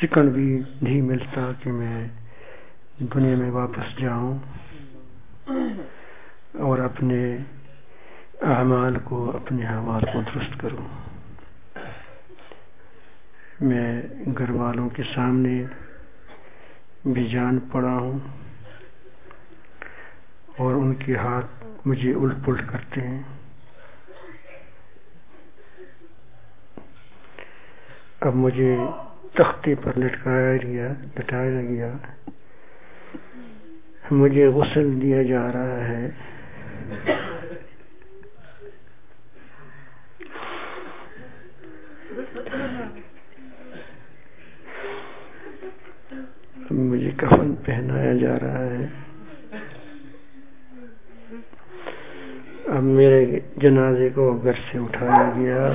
Speaker 1: سیکنڈ بھی نہیں ملتا کہ میں دنیا میں واپس جاؤں اور اپنے اعمال کو، اپنے اعمال کو درست کروں۔ میں گھر والوں کے سامنے بھی جان پڑا ہوں اور ان کے ہاتھ مجھے الٹ پلٹ کرتے ہیں۔ اب مجھے تختے پر لٹکایا گیا، لٹایا گیا۔ مجھے غسل دیا جا رہا ہے۔ مجھے کفن پہنایا جا رہا ہے۔ اب میرے جنازے کو گھر سے اٹھایا گیا۔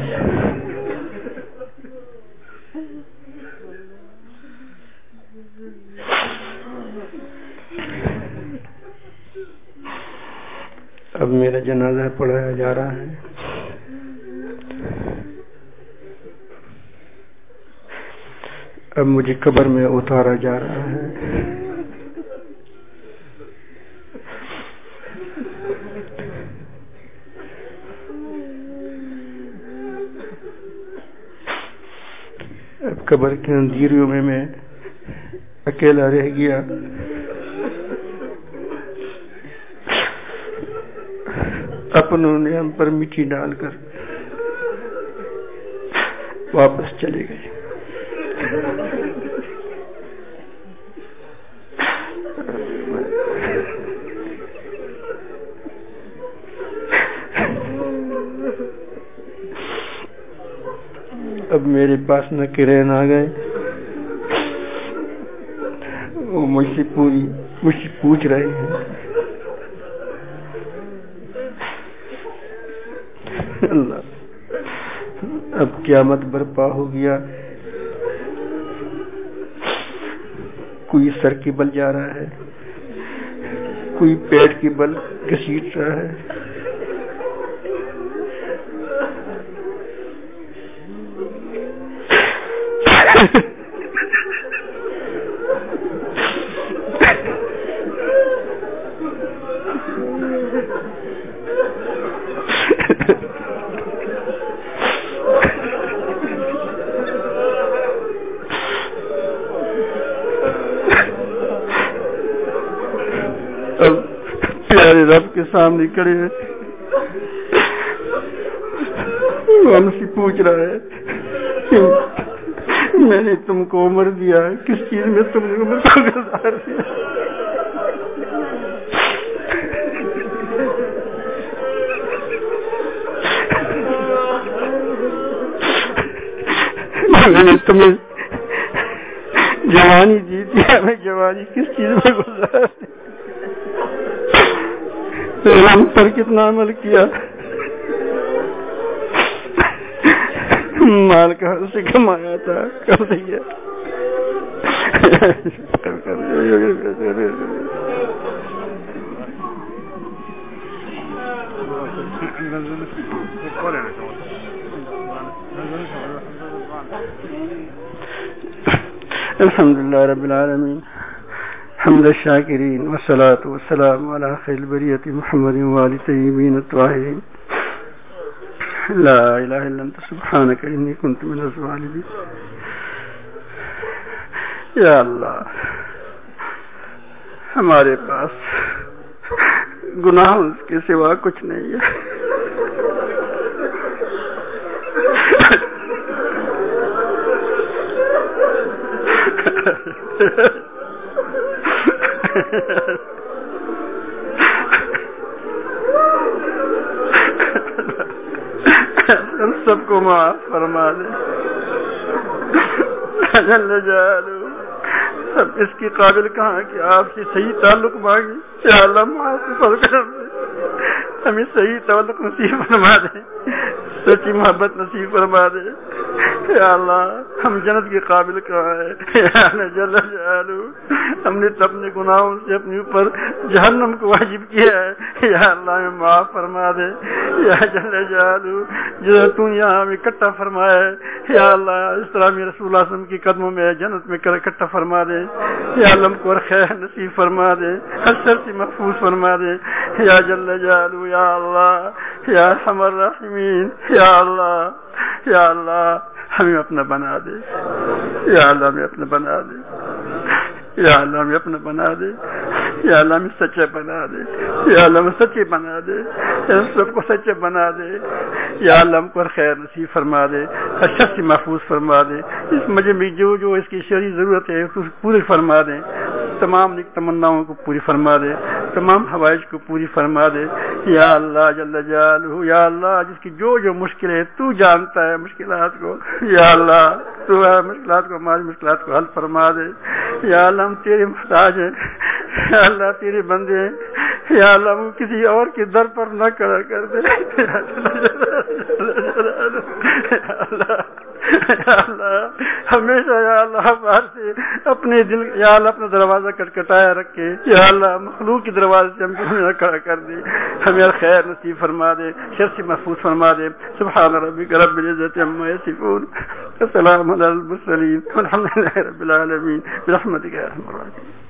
Speaker 1: اب میرا جنازہ پڑھایا جا رہا ہے۔ اب مجھے قبر میں اتارا جا رہا ہے۔ اب قبر کے اندھیریوں میں میں اکیلا رہ گیا۔ اپنوں نے ہم پر مٹی ڈال کر واپس چلے گئے۔ اب میرے پاس نہ کرین آ گئے۔ وہ مجھ سے پوری مجھ سے پوچھ رہے ہیں اللہ اب قیامت برپا ہو گیا۔ کوئی سر کی بل جا رہا ہے، کوئی پیٹ کی بل گھسیٹ رہا ہے۔ سامنے کھڑے ہیں۔ وہ ہم سے پوچھ رہا ہے، میں نے تم کو عمر دیا کس چیز میں تم نے عمر کو گزار دیا؟ عمل کیا۔ مال کہاں سے کمایا تھا کر دیا۔ الحمد لله رب العالمين حمد الشاكرين، والصلاة والسلام على خير البرية محمد وآل طيبين الطاهرين. لا إله إلا أنت، سبحانك إني كنت من الظالمين. یا اللہ ہمارے پاس گناہ اس کے سوا کچھ نہیں ہے۔ Ha سب کو معاف فرما دے سب اس کی قابل کہاں کہ آپ سے صحیح تعلق مانگی اللہ ہمیں صحیح تعلق نصیب فرما دے سچی محبت نصیب فرما دے یا اللہ، ہم جنت کے قابل کہاں ہے جل جلالو ہم نے تو اپنے گناہوں سے اپنے اوپر جہنم کو واجب کیا ہے۔ یا اللہ، ہمیں معاف فرما دے۔ یا جل جلالو جو تو یہاں ہمیں اکٹھا فرمایا ہے۔ یا اللہ، اس طرح میں رسول اللہ وسلم کی قدموں میں جنت میں کر اکٹھا فرما دے۔ یا اللہ، ہم کو خیر نصیب فرما دے۔ حسر سے محفوظ فرما دے۔ یا جل جلالو یا اللہ، یا حمر رحمین یا اللہ یا اللہ۔ ہمیں اپنا بنا دے۔ یا اللہ ہمیں اپنا بنا دے۔ یا اللہ ہمیں اپنا بنا دے، یا اللہ ہمیں سچے بنا دے، یا اللہ ہمیں سچے بنا دے، یا سب کو سچے بنا دے، یا اللہ ہم کو خیر نصیب فرما دے اچھا سے محفوظ فرما دے۔ اس مجھے میں جو جو اس کی شہری ضرورت ہے، اس پوری فرما دے۔ تمام تمناؤں کو پوری فرما دے، تمام حوائج کو پوری فرما دے۔ یا اللہ جل جلالہ، یا اللہ جس کی جو جو مشکل ہے تو جانتا ہے مشکلات کو۔ یا اللہ تو مشکلات کو ہماری مشکلات کو حل فرما دے۔ یا اللہ، ہم تیرے محتاج ہیں۔ یا اللہ، تیرے بندے ہیں۔ یا اللہ، ہم کسی اور کے در پر نہ کر دے۔ اللہ۔ اللہ، ہمیشہ یا اللہ باہر سے اپنے دل، یا اللہ، اپنا دروازہ کٹکھٹایا رکھے۔ یا اللہ، مخلوق کے دروازے سے ہم کو نہ کھڑا کر دے۔ ہمیں خیر نصیب فرما دے، شر سے محفوظ فرما دے۔ سبحان ربک رب العزت عما یصفون۔ السلام علی المرسلین۔ والحمد لله رب العالمین۔ برحمتک یا ارحم الراحمین۔